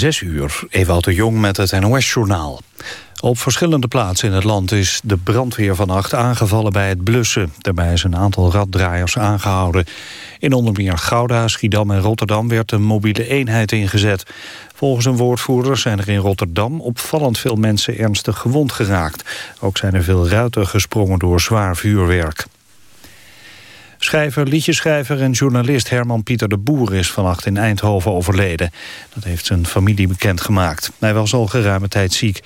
Zes uur, Ewout de Jong met het NOS-journaal. Op verschillende plaatsen in het land is de brandweer vannacht aangevallen bij het blussen. Daarbij is een aantal raddraaiers aangehouden. In onder meer Gouda, Schiedam en Rotterdam werd een mobiele eenheid ingezet. Volgens een woordvoerder zijn er in Rotterdam opvallend veel mensen ernstig gewond geraakt. Ook zijn er veel ruiten gesprongen door zwaar vuurwerk. Schrijver, liedjeschrijver en journalist Herman Pieter de Boer is vannacht in Eindhoven overleden. Dat heeft zijn familie bekendgemaakt. Hij was al geruime tijd ziek.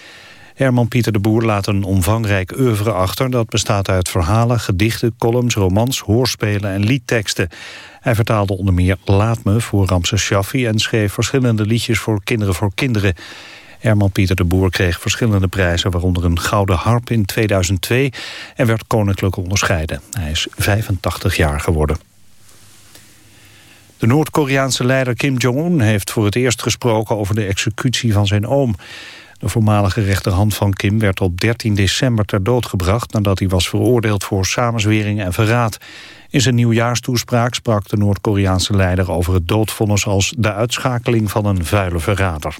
Herman Pieter de Boer laat een omvangrijk oeuvre achter... dat bestaat uit verhalen, gedichten, columns, romans, hoorspelen en liedteksten. Hij vertaalde onder meer Laat me voor Ramses Shaffi... en schreef verschillende liedjes voor Kinderen voor Kinderen. Herman Pieter de Boer kreeg verschillende prijzen... waaronder een Gouden Harp in 2002 en werd koninklijk onderscheiden. Hij is 85 jaar geworden. De Noord-Koreaanse leider Kim Jong-un heeft voor het eerst gesproken... over de executie van zijn oom. De voormalige rechterhand van Kim werd op 13 december ter dood gebracht... nadat hij was veroordeeld voor samenzwering en verraad. In zijn nieuwjaarstoespraak sprak de Noord-Koreaanse leider over het doodvonnis... als de uitschakeling van een vuile verrader.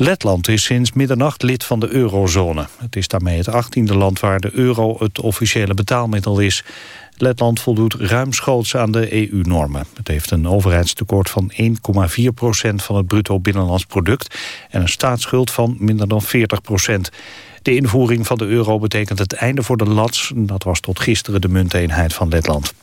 Letland is sinds middernacht lid van de eurozone. Het is daarmee het achttiende land waar de euro het officiële betaalmiddel is. Letland voldoet ruimschoots aan de EU-normen. Het heeft een overheidstekort van 1,4 procent van het bruto binnenlands product... en een staatsschuld van minder dan 40 procent. De invoering van de euro betekent het einde voor de lats. Dat was tot gisteren de munteenheid van Letland.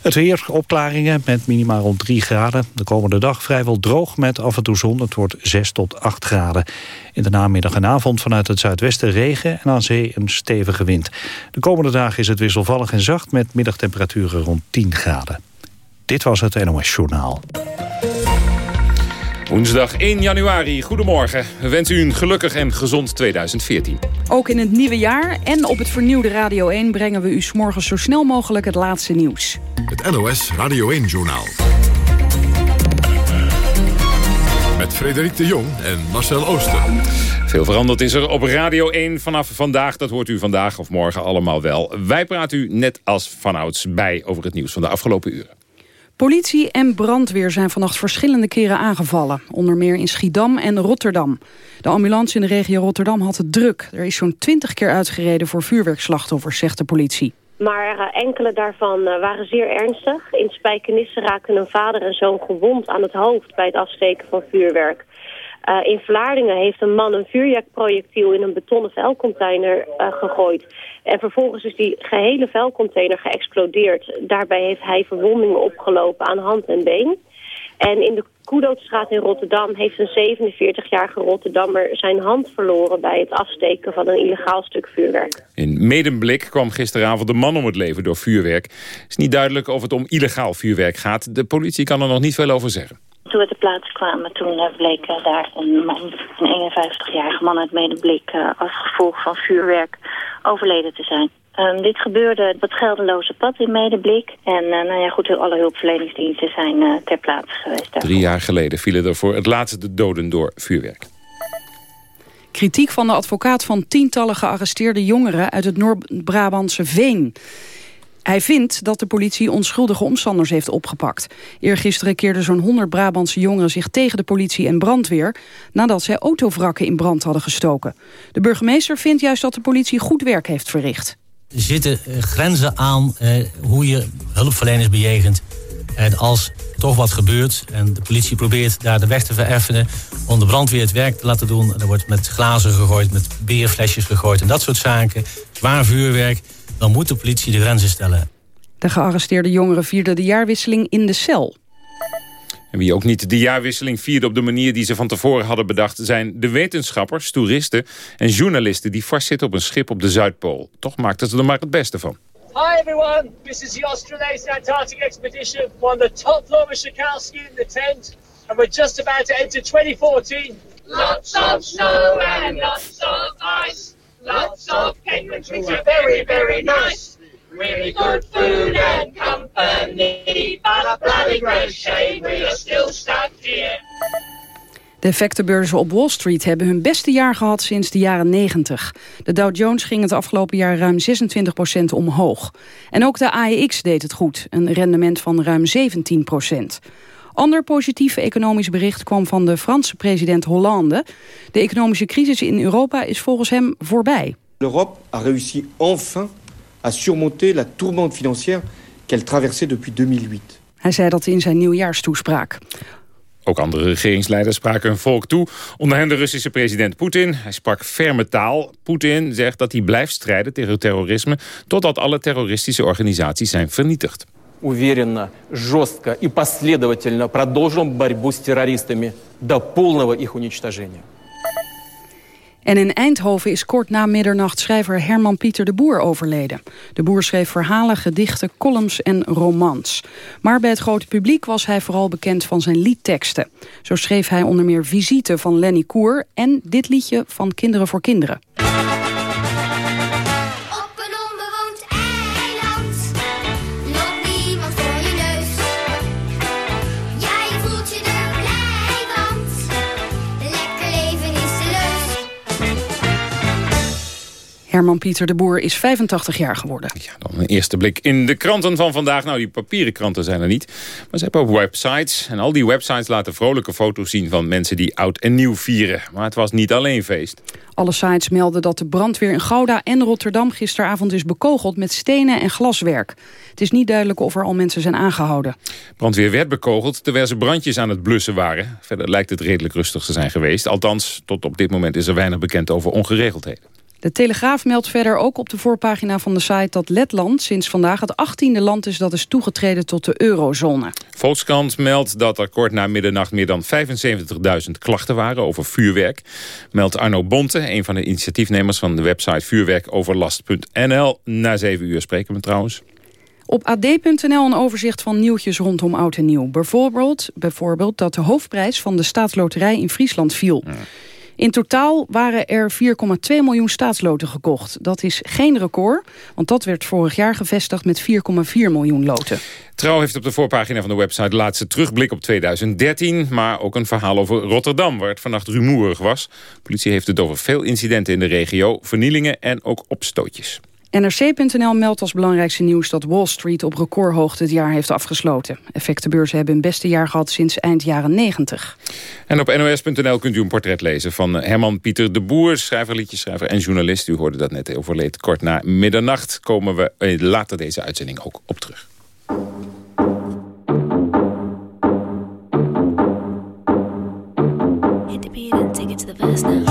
Het weer, opklaringen met minimaal rond 3 graden. De komende dag vrijwel droog met af en toe zon. Het wordt 6 tot 8 graden. In de namiddag en avond vanuit het zuidwesten regen... en aan zee een stevige wind. De komende dagen is het wisselvallig en zacht... met middagtemperaturen rond 10 graden. Dit was het NOS Journaal. Woensdag 1 januari, goedemorgen. We wensen u een gelukkig en gezond 2014. Ook in het nieuwe jaar en op het vernieuwde Radio 1... brengen we u s morgens zo snel mogelijk het laatste nieuws. Het NOS Radio 1-journaal. Met Frederik de Jong en Marcel Ooster. Veel veranderd is er op Radio 1 vanaf vandaag. Dat hoort u vandaag of morgen allemaal wel. Wij praten u net als vanouds bij over het nieuws van de afgelopen uren. Politie en brandweer zijn vannacht verschillende keren aangevallen. Onder meer in Schiedam en Rotterdam. De ambulance in de regio Rotterdam had het druk. Er is zo'n twintig keer uitgereden voor vuurwerkslachtoffers, zegt de politie. Maar uh, enkele daarvan uh, waren zeer ernstig. In Spijkenisse raakten een vader en zoon gewond aan het hoofd bij het afsteken van vuurwerk. Uh, in Vlaardingen heeft een man een vuurwerkprojectiel in een betonnen vuilcontainer gegooid. En vervolgens is die gehele vuilcontainer geëxplodeerd. Daarbij heeft hij verwondingen opgelopen aan hand en been. En in de Koedootstraat in Rotterdam heeft een 47-jarige Rotterdammer zijn hand verloren bij het afsteken van een illegaal stuk vuurwerk. In Medemblik kwam gisteravond de man om het leven door vuurwerk. Het is niet duidelijk of het om illegaal vuurwerk gaat. De politie kan er nog niet veel over zeggen. Toen we ter plaatse kwamen, toen uh, bleek uh, daar een man, een 51-jarige man uit Medemblik... Uh, als gevolg van vuurwerk overleden te zijn. Um, dit gebeurde op het geldeloze pad in Medeblik. En uh, nou ja, goed, alle hulpverleningsdiensten zijn uh, ter plaatse geweest. Daarvoor. Drie jaar geleden vielen er voor het laatste doden door vuurwerk. Kritiek van de advocaat van tientallen gearresteerde jongeren uit het Noord-Brabantse Veen. Hij vindt dat de politie onschuldige omstanders heeft opgepakt. Eergisteren keerden zo'n 100 Brabantse jongeren zich tegen de politie en brandweer... nadat zij autovrakken in brand hadden gestoken. De burgemeester vindt juist dat de politie goed werk heeft verricht. Zitten eh, grenzen aan eh, hoe je hulpverleners bejegent. En als toch wat gebeurt en de politie probeert daar de weg te vereffenen... om de brandweer het werk te laten doen... er wordt met glazen gegooid, met beerflesjes gegooid en dat soort zaken... zwaar vuurwerk, dan moet de politie de grenzen stellen. De gearresteerde jongeren vierden de jaarwisseling in de cel. En wie ook niet de jaarwisseling vierde op de manier die ze van tevoren hadden bedacht... zijn de wetenschappers, toeristen en journalisten die vastzitten op een schip op de Zuidpool. Toch maakten ze er maar het beste van. Hi everyone, this is the Australasian Antarctic Expedition. We're on the top floor of Shikowski in the tent. And we're just about to enter 2014. Lots of snow and lots of ice. Lots of penguins which are very, very nice. Really good food and company, but a bloody great shame we are still stuck here. De effectenbeurzen op Wall Street hebben hun beste jaar gehad sinds de jaren 90. De Dow Jones ging het afgelopen jaar ruim 26% omhoog. En ook de AEX deed het goed, een rendement van ruim 17% Ander positief economisch bericht kwam van de Franse president Hollande. De economische crisis in Europa is volgens hem voorbij. L'Europe a réussi enfin à surmonter la tourmente financière qu'elle traversait depuis 2008. Hij zei dat in zijn nieuwjaarstoespraak. Ook andere regeringsleiders spraken hun volk toe. Onder hen de Russische president Poetin. Hij sprak ferme taal. Poetin zegt dat hij blijft strijden tegen terrorisme... totdat alle terroristische organisaties zijn vernietigd. Уверенно, жестко и последовательно продолжим борьбу с террористами до полного их уничтожения. En in Eindhoven is kort na middernacht schrijver Herman Pieter de Boer overleden. De Boer schreef verhalen, gedichten, columns en romans. Maar bij het grote publiek was hij vooral bekend van zijn liedteksten. Zo schreef hij onder meer Visite van Lenny Koer... en dit liedje van Kinderen voor Kinderen. Herman Pieter de Boer is 85 jaar geworden. Ja, dan een eerste blik in de kranten van vandaag. Nou, die papieren kranten zijn er niet. Maar ze hebben ook websites. En al die websites laten vrolijke foto's zien van mensen die oud en nieuw vieren. Maar het was niet alleen feest. Alle sites melden dat de brandweer in Gouda en Rotterdam gisteravond is bekogeld met stenen en glaswerk. Het is niet duidelijk of er al mensen zijn aangehouden. Brandweer werd bekogeld terwijl ze brandjes aan het blussen waren. Verder lijkt het redelijk rustig te zijn geweest. Althans, tot op dit moment is er weinig bekend over ongeregeldheden. De Telegraaf meldt verder ook op de voorpagina van de site dat Letland sinds vandaag het 18e land is dat is toegetreden tot de eurozone. Volkskrant meldt dat er kort na middernacht meer dan 75.000 klachten waren over vuurwerk. Meldt Arno Bonte, een van de initiatiefnemers van de website vuurwerkoverlast.nl. Na zeven uur spreken we trouwens. Op ad.nl een overzicht van nieuwtjes rondom oud en nieuw. Bijvoorbeeld, bijvoorbeeld dat de hoofdprijs van de staatsloterij in Friesland viel. In totaal waren er 4,2 miljoen staatsloten gekocht. Dat is geen record, want dat werd vorig jaar gevestigd met 4,4 miljoen loten. Trouw heeft op de voorpagina van de website de laatste terugblik op 2013... maar ook een verhaal over Rotterdam, waar het vannacht rumoerig was. De politie heeft het over veel incidenten in de regio, vernielingen en ook opstootjes. NRC.nl meldt als belangrijkste nieuws dat Wall Street op recordhoogte het jaar heeft afgesloten. Effectenbeurzen hebben hun beste jaar gehad sinds eind jaren 90. En op nos.nl kunt u een portret lezen van Herman Pieter de Boer... schrijver, liedjeschrijver en journalist. U hoorde dat net overleed kort na middernacht. Komen we eh, later deze uitzending ook op terug. Hit the beat and take it to the now.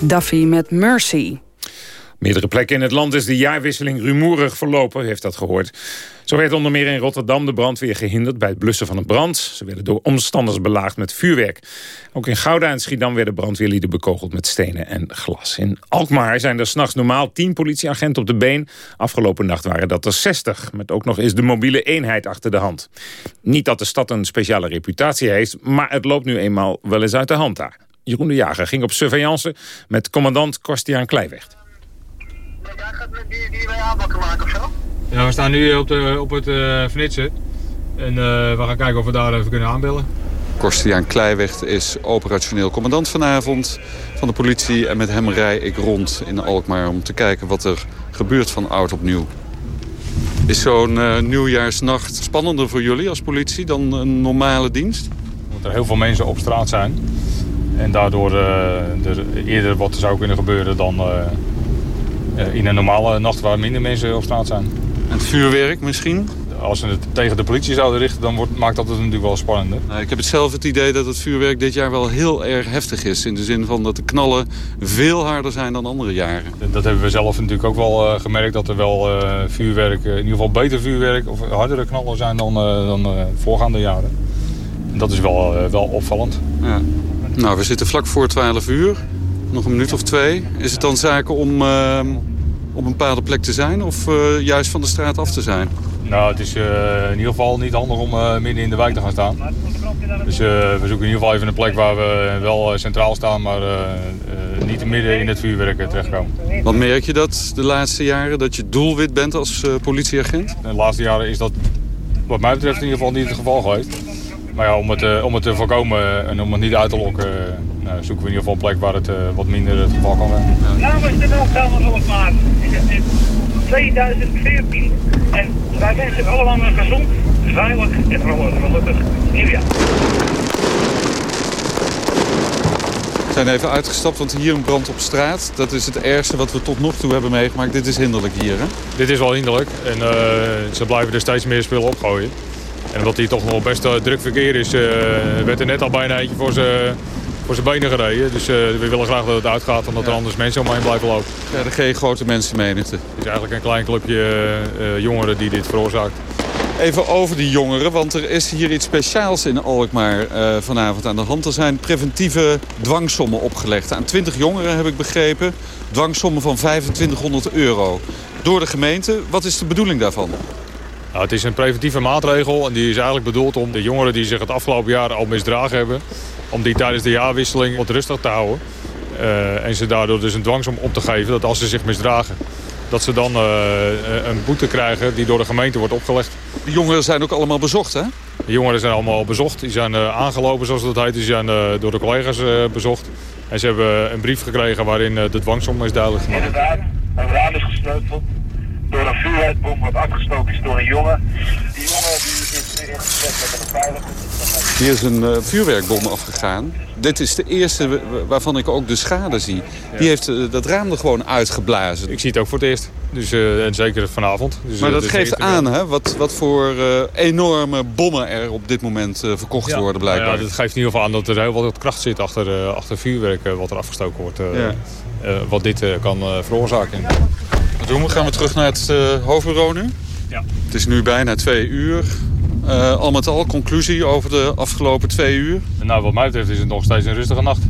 Duffy met Mercy. Meerdere plekken in het land is de jaarwisseling rumoerig verlopen, heeft dat gehoord. Zo werd onder meer in Rotterdam de brandweer gehinderd bij het blussen van een brand. Ze werden door omstanders belaagd met vuurwerk. Ook in Gouda en Schiedam werden brandweerlieden bekogeld met stenen en glas. In Alkmaar zijn er s'nachts normaal 10 politieagenten op de been. Afgelopen nacht waren dat er 60, met ook nog eens de mobiele eenheid achter de hand. Niet dat de stad een speciale reputatie heeft, maar het loopt nu eenmaal wel eens uit de hand daar. Jeroen de Jager ging op surveillance met commandant Kostiaan Kleiweg. Jij gaat met die, die wij aanpakken maken of zo? Ja, we staan nu op, de, op het uh, Vnitsen. En uh, we gaan kijken of we daar even kunnen aanbellen. Korstiaan Kleiweg is operationeel commandant vanavond van de politie. En met hem rij ik rond in Alkmaar om te kijken wat er gebeurt van oud op nieuw. Is zo'n uh, nieuwjaarsnacht spannender voor jullie als politie dan een normale dienst? Omdat er heel veel mensen op straat zijn. En daardoor er eerder wat zou kunnen gebeuren dan in een normale nacht waar minder mensen op straat zijn. En het vuurwerk misschien? Als ze het tegen de politie zouden richten, dan wordt, maakt dat het natuurlijk wel spannender. Nou, ik heb het zelf het idee dat het vuurwerk dit jaar wel heel erg heftig is. In de zin van dat de knallen veel harder zijn dan andere jaren. Dat hebben we zelf natuurlijk ook wel uh, gemerkt. Dat er wel uh, vuurwerk, in ieder geval beter vuurwerk of hardere knallen zijn dan, uh, dan voorgaande jaren. Dat is wel, wel opvallend. Ja. Nou, we zitten vlak voor 12 uur. Nog een minuut of twee. Is het dan zaken om op een bepaalde plek te zijn of uh, juist van de straat af te zijn? Nou, het is uh, in ieder geval niet handig om midden in de wijk te gaan staan. Dus we zoeken in ieder geval even een plek waar we wel centraal staan, maar niet midden in het vuurwerk terechtkomen. Wat merk je dat de laatste jaren, dat je doelwit bent als politieagent? De laatste jaren is dat wat mij betreft in ieder geval niet het geval geweest. Maar ja, om het, om het te voorkomen en om het niet uit te lokken, nou, zoeken we in ieder geval een plek waar het uh, wat minder het geval kan zijn. Namens de Welkamer Alkmaar is het 2014 en wij wensen allemaal een gezond, veilig en vooral een gelukkig nieuwjaar. We zijn even uitgestapt, want hier een brand op straat. Dat is het ergste wat we tot nog toe hebben meegemaakt. Dit is hinderlijk hier, hè? Dit is wel hinderlijk. En uh, ze blijven er steeds meer spullen opgooien. En omdat hier toch nog best uh, druk verkeer is, uh, werd er net al bijna eentje voor ze voor zijn benen gereden. Dus uh, we willen graag dat het uitgaat, omdat ja. er anders mensen omheen blijven lopen. Ja, er geen grote mensenmenigte. Het is eigenlijk een klein clubje uh, jongeren die dit veroorzaakt. Even over die jongeren, want er is hier iets speciaals in Alkmaar uh, vanavond aan de hand. Er zijn preventieve dwangsommen opgelegd. Aan 20 jongeren heb ik begrepen. Dwangsommen van 2500 euro. Door de gemeente. Wat is de bedoeling daarvan? Nou, het is een preventieve maatregel en die is eigenlijk bedoeld om de jongeren die zich het afgelopen jaar al misdragen hebben om die tijdens de jaarwisseling wat rustig te houden. Uh, en ze daardoor dus een dwangsom op te geven dat als ze zich misdragen... dat ze dan uh, een boete krijgen die door de gemeente wordt opgelegd. De jongeren zijn ook allemaal bezocht, hè? De jongeren zijn allemaal bezocht. Die zijn aangelopen, zoals dat heet. Die zijn door de collega's bezocht. En ze hebben een brief gekregen waarin de dwangsom is duidelijk gemaakt. Inderdaad, een raam is gesleuteld door een vuurwerkbom wat afgestoken is door een jongen. Die jongen die is in gesprek met een beveiliger. Hier is een uh, vuurwerkbom afgegaan. Dit is de eerste waarvan ik ook de schade zie. Die heeft uh, dat raam er gewoon uitgeblazen. Ik zie het ook voor het eerst. Dus, uh, en zeker vanavond. Dus, maar dat geeft aan hè, wat, wat voor enorme bommen er op dit moment verkocht ja. worden blijkbaar. Ja, dat geeft in ieder geval aan dat er heel wat kracht zit achter, achter vuurwerk wat er afgestoken wordt. Ja. wat dit kan veroorzaken. Doen we? Gaan we terug naar het hoofdbureau nu? Ja. Het is nu bijna twee uur. Uh, al met al, conclusie over de afgelopen twee uur? Nou, wat mij betreft is het nog steeds een rustige nacht.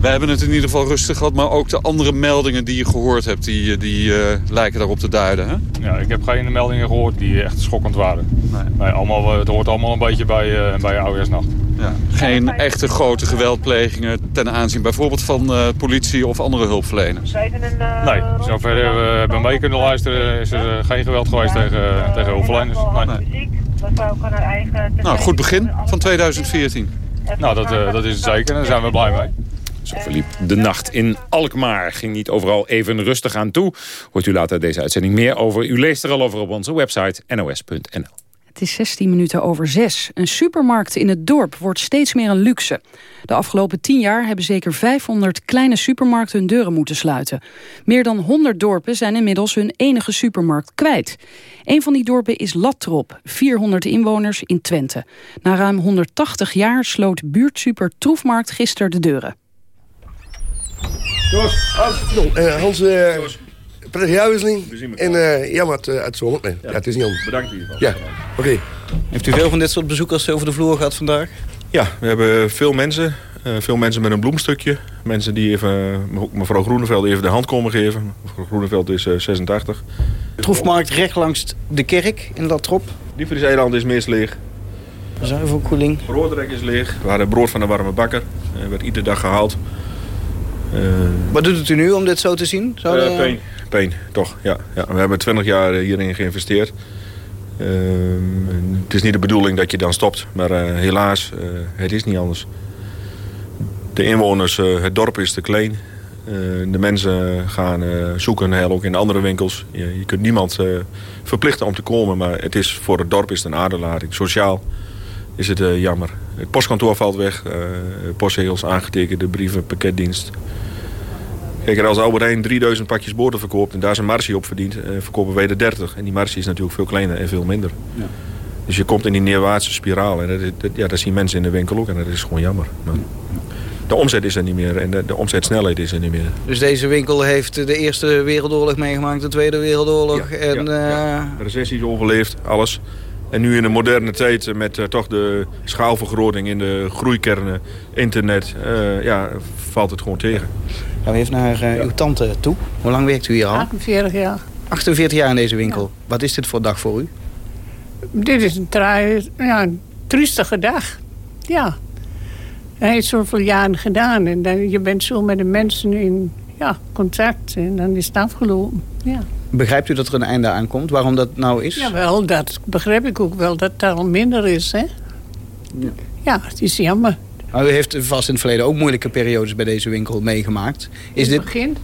Wij hebben het in ieder geval rustig gehad, maar ook de andere meldingen die je gehoord hebt, die, die uh, lijken daarop te duiden. Hè? Ja, ik heb geen meldingen gehoord die echt schokkend waren. Nee. nee allemaal, het hoort allemaal een beetje bij, uh, bij oudejaarsnacht. Ja. Geen echte grote geweldplegingen ten aanzien bijvoorbeeld van uh, politie of andere hulpverleners? Nee, zover we hebben mee kunnen luisteren is er geen geweld geweest tegen, tegen hulpverleners. Nee. nee. Nou, goed begin van 2014. Nou, dat, uh, dat is het zeker en daar zijn we blij mee. Zo verliep de nacht in Alkmaar. Ging niet overal even rustig aan toe. Hoort u later deze uitzending meer over. U leest er al over op onze website nos.nl. Het is 16 minuten over 6. Een supermarkt in het dorp wordt steeds meer een luxe. De afgelopen 10 jaar hebben zeker 500 kleine supermarkten hun deuren moeten sluiten. Meer dan 100 dorpen zijn inmiddels hun enige supermarkt kwijt. Een van die dorpen is Lattrop, 400 inwoners in Twente. Na ruim 180 jaar sloot buurtsuper Troefmarkt gisteren de deuren. Eh, eh prettige jaarwisseling. En eh jammer uit, uh, uit Zolder. Nee, ja. het is niet anders. Bedankt in ieder geval. Ja, oké. Heeft u veel van dit soort bezoekers over de vloer gehad vandaag? Ja, we hebben veel mensen. Uh, veel mensen met een bloemstukje. Mensen die even, mevrouw Groeneveld even de hand komen geven. Mevrouw Groeneveld is uh, 86. Troefmarkt recht langs de kerk in dat trop. Liefdeseiland is meest leeg. Zuivelkoeling. Broodrek is leeg. We hadden brood van de warme bakker. Dat werd iedere dag gehaald. Uh, Wat doet het u nu om dit zo te zien? Zou uh, pijn. Toch. Ja. Ja. We hebben 20 jaar hierin geïnvesteerd. Uh, het is niet de bedoeling dat je dan stopt. Maar helaas, het is niet anders. De inwoners, het dorp is te klein. de mensen gaan zoeken heel ook in andere winkels. Je, kunt niemand verplichten om te komen. Maar het is, voor het dorp is het een aderlating. Sociaal is het uh, jammer. Het postkantoor valt weg. Uh, postzegels aangetekend, de brieven, pakketdienst. Kijk, als Albert Heijn 3000 pakjes boter verkoopt en daar zijn marge op verdient, uh, verkopen wij de 30. En die marge is natuurlijk veel kleiner en veel minder. Ja. Dus je komt in die neerwaartse spiraal. En dat, dat, ja, dat zien mensen in de winkel ook en dat is gewoon jammer. Maar de omzet is er niet meer en de, de omzetsnelheid is er niet meer. Dus deze winkel heeft de Eerste Wereldoorlog meegemaakt, de Tweede Wereldoorlog. Ja, en, ja, ja. De recessie is overleefd, alles. En nu in de moderne tijd met uh, toch de schaalvergroting in de groeikernen, internet, uh, ja, valt het gewoon tegen. Gaan we even naar uh, ja. uw tante toe. Hoe lang werkt u hier al? 48 jaar. 48 jaar in deze winkel. Ja. Wat is dit voor dag voor u? Dit is een, ja, een triestige dag. Ja. Hij heeft zoveel jaren gedaan. En dan, je bent zo met de mensen in ja, contact. En dan is het afgelopen. Ja. Begrijpt u dat er een einde aan komt? Waarom dat nou is? Jawel, dat begrijp ik ook wel. Dat het al minder is, hè? Ja. ja, het is jammer. Maar u heeft vast in het verleden ook moeilijke periodes bij deze winkel meegemaakt. Is in het dit... begin?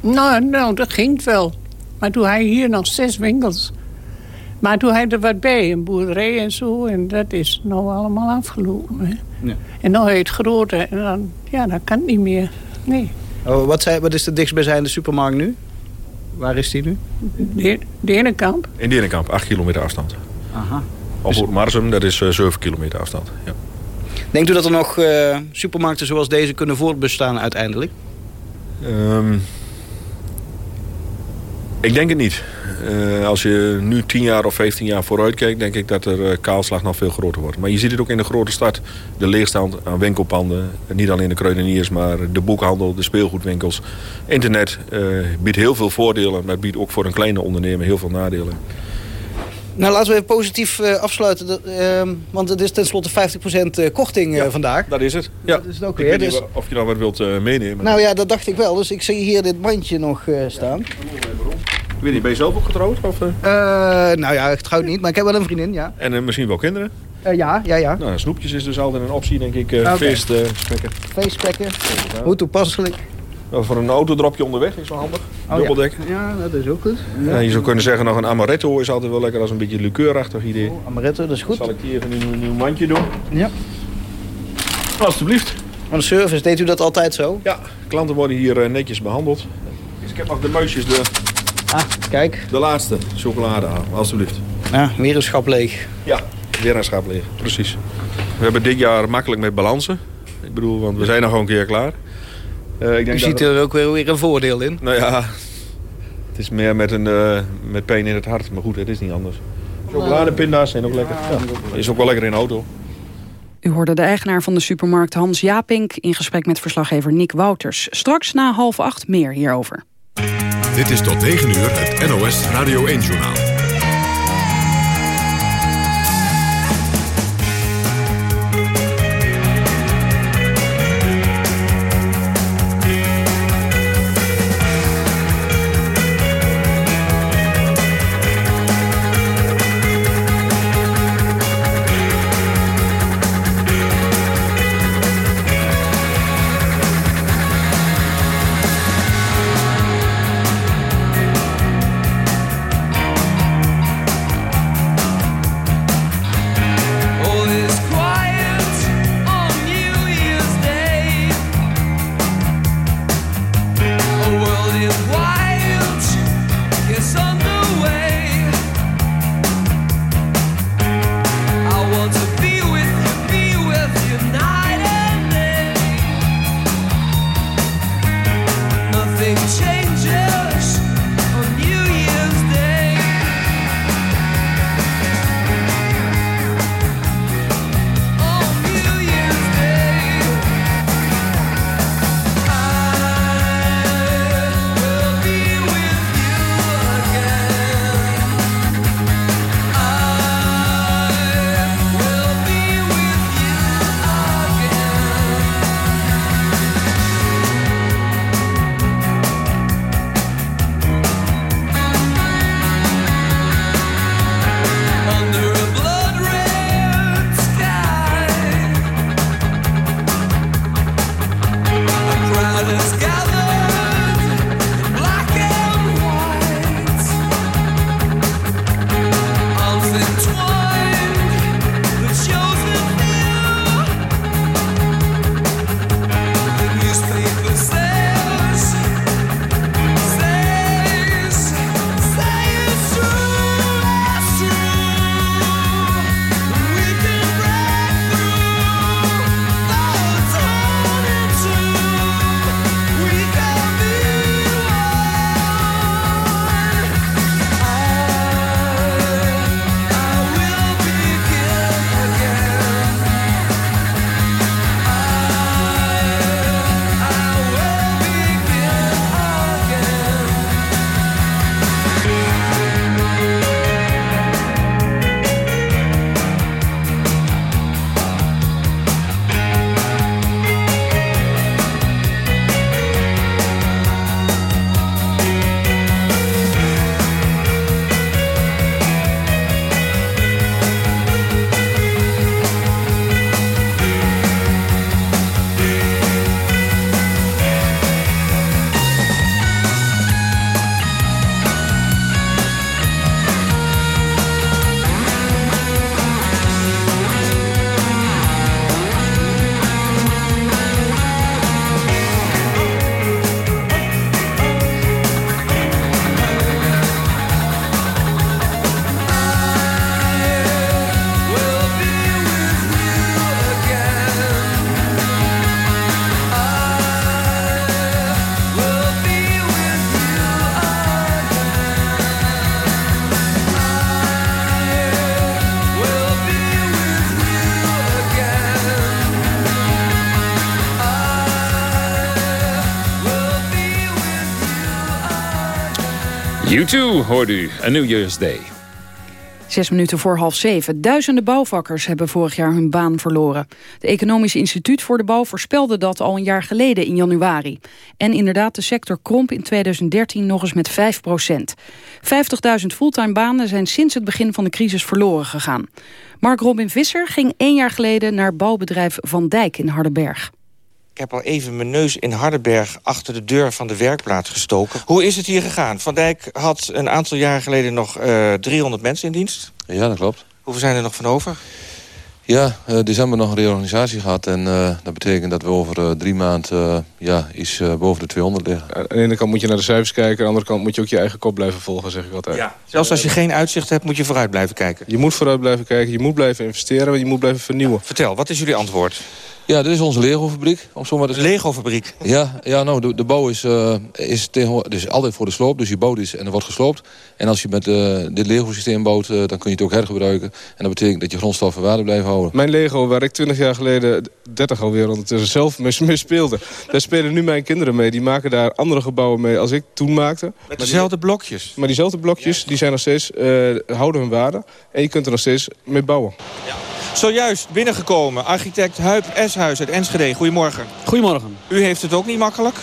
Nou, nou, dat ging wel. Maar toen hij hier nog zes winkels. Maar toen hij er wat bij, een boerderij en zo. En dat is nou allemaal afgelopen. Hè? Ja. En nu heet het grote. En dan, ja, dat kan niet meer. Nee. Oh, wat, zei, wat is de dichtstbijzijnde supermarkt nu? Waar is die nu? De, Denenkamp. In Denenkamp, 8 kilometer afstand. Aha. Of dus... Marsum, dat is uh, 7 kilometer afstand. Ja. Denkt u dat er nog uh, supermarkten zoals deze kunnen voortbestaan uiteindelijk? Um, ik denk het niet. Uh, als je nu 10 jaar of 15 jaar vooruit kijkt... denk ik dat er uh, kaalslag nog veel groter wordt. Maar je ziet het ook in de grote stad. De leegstand aan winkelpanden. Niet alleen de kruideniers, maar de boekhandel, de speelgoedwinkels. Internet biedt heel veel voordelen... maar biedt ook voor een kleine ondernemer heel veel nadelen. Nou, laten we even positief uh, afsluiten. Dat, uh, want het is tenslotte 50% korting uh, ja, vandaag. Dat is het. Ja. Dat is het ook weer. Dus... of je nou wat wilt meenemen. Nou ja, dat dacht ik wel. Dus ik zie hier dit bandje nog staan. Ik weet niet, ben je zelf ook getrouwd? Of, nou ja, getrouwd niet, maar ik heb wel een vriendin, ja. En misschien wel kinderen? ja, ja, ja. Nou, snoepjes is dus altijd een optie, denk ik. Okay. Feestspekken. Feestspekken. Hoe toepasselijk. Nou, voor een autodropje onderweg is wel handig. Oh, Dubbeldek. Ja. ja, dat is ook goed. Ja, je zou kunnen zeggen nog een amaretto is altijd wel lekker als een beetje liqueurachtig idee. Oh, amaretto, dat is goed. Zal ik hier even een nieuw mandje doen? Ja. Alsjeblieft. Van de service, deed u dat altijd zo? Ja, klanten worden hier uh, netjes behandeld. Dus ik heb nog de muisjes, de, ah, kijk. de laatste chocolade aan, alsjeblieft. Ja, weer een schap leeg. Ja, weer een schap leeg, precies. We hebben dit jaar makkelijk met balansen. Ik bedoel, want we zijn nog gewoon een keer klaar. Uh, ik denk U ziet er ook weer, weer een voordeel in. Nou ja, het is meer met, een, uh, met pijn in het hart. Maar goed, het is niet anders. Chocoladepinda's zijn ook lekker. Ja, is ook wel lekker in de auto. U hoorde de eigenaar van de supermarkt Hans Japink... in gesprek met verslaggever Nick Wouters. Straks na half acht meer hierover. Dit is tot 9 uur het NOS Radio 1-journaal. You too, hoort u. A New Year's Day. Zes minuten voor half zeven. Duizenden bouwvakkers hebben vorig jaar hun baan verloren. Het Economisch Instituut voor de Bouw voorspelde dat al een jaar geleden in januari. En inderdaad, de sector kromp in 2013 nog eens met 5 procent. 50.000 fulltime banen zijn sinds het begin van de crisis verloren gegaan. Mark Robin Visser ging één jaar geleden naar bouwbedrijf Van Dijk in Hardenberg. Ik heb al even mijn neus in Hardenberg achter de deur van de werkplaats gestoken. Hoe is het hier gegaan? Van Dijk had een aantal jaar geleden nog uh, 300 mensen in dienst. Ja, dat klopt. Hoeveel zijn er nog van over? Ja, uh, december nog een reorganisatie gehad. En uh, dat betekent dat we over uh, drie maanden ja, iets boven de 200 liggen. Aan de ene kant moet je naar de cijfers kijken. Aan de andere kant moet je ook je eigen kop blijven volgen, zeg ik altijd. Ja. Zelfs als je geen uitzicht hebt, moet je vooruit blijven kijken. Je moet vooruit blijven kijken. Je moet blijven investeren. Je moet blijven vernieuwen. Vertel, wat is jullie antwoord? Ja, dit is onze Lego-fabriek. Om zo maar te zeggen. Lego-fabriek? Ja, ja nou, de, de bouw is, uh, is, tegenwoordig, dus altijd voor de sloop. Dus je bouwt iets en er wordt gesloopt. En als je met uh, dit Lego-systeem bouwt, uh, dan kun je het ook hergebruiken. En dat betekent dat je grondstoffen waarde blijven houden. Mijn Lego, waar ik 20 jaar geleden, 30 alweer ondertussen, zelf mee, mee speelde. Daar spelen nu mijn kinderen mee. Die maken daar andere gebouwen mee als ik toen maakte. Met dezelfde blokjes? Maar diezelfde blokjes, die zijn nog steeds, houden hun waarde. En je kunt er nog steeds mee bouwen. Ja. Zojuist binnengekomen, architect Huip Eshuis uit Enschede. Goedemorgen. Goedemorgen. U heeft het ook niet makkelijk?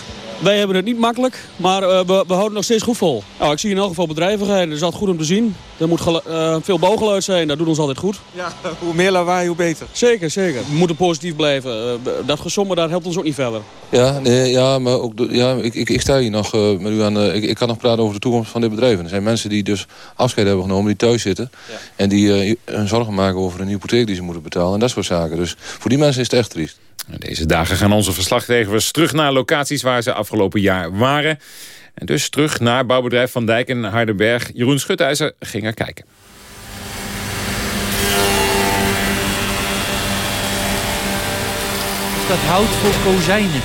Wij hebben het niet makkelijk, maar uh, we, we, houden nog steeds goed vol. Nou, ik zie in elk geval bedrijvigheid, dat is altijd goed om te zien. Er moet uh, veel bouwgeluid zijn, dat doet ons altijd goed. Ja, hoe meer lawaai, hoe beter. Zeker, zeker. We moeten positief blijven. Uh, dat gesommer, dat helpt ons ook niet verder. Ja, nee, ja maar ook, ja, ik, ik, ik sta hier nog met u aan. Ik, ik, kan nog praten over de toekomst van dit bedrijf. er zijn mensen die dus afscheid hebben genomen, die thuis zitten. Ja. En die hun zorgen maken over een hypotheek die ze moeten betalen. En dat soort zaken. Dus voor die mensen is het echt triest. Deze dagen gaan onze verslaggevers terug naar locaties waar ze afgelopen jaar waren. En dus terug naar bouwbedrijf Van Dijk en Hardenberg. Jeroen Schutijzer ging er kijken. Is dat hout voor kozijnen?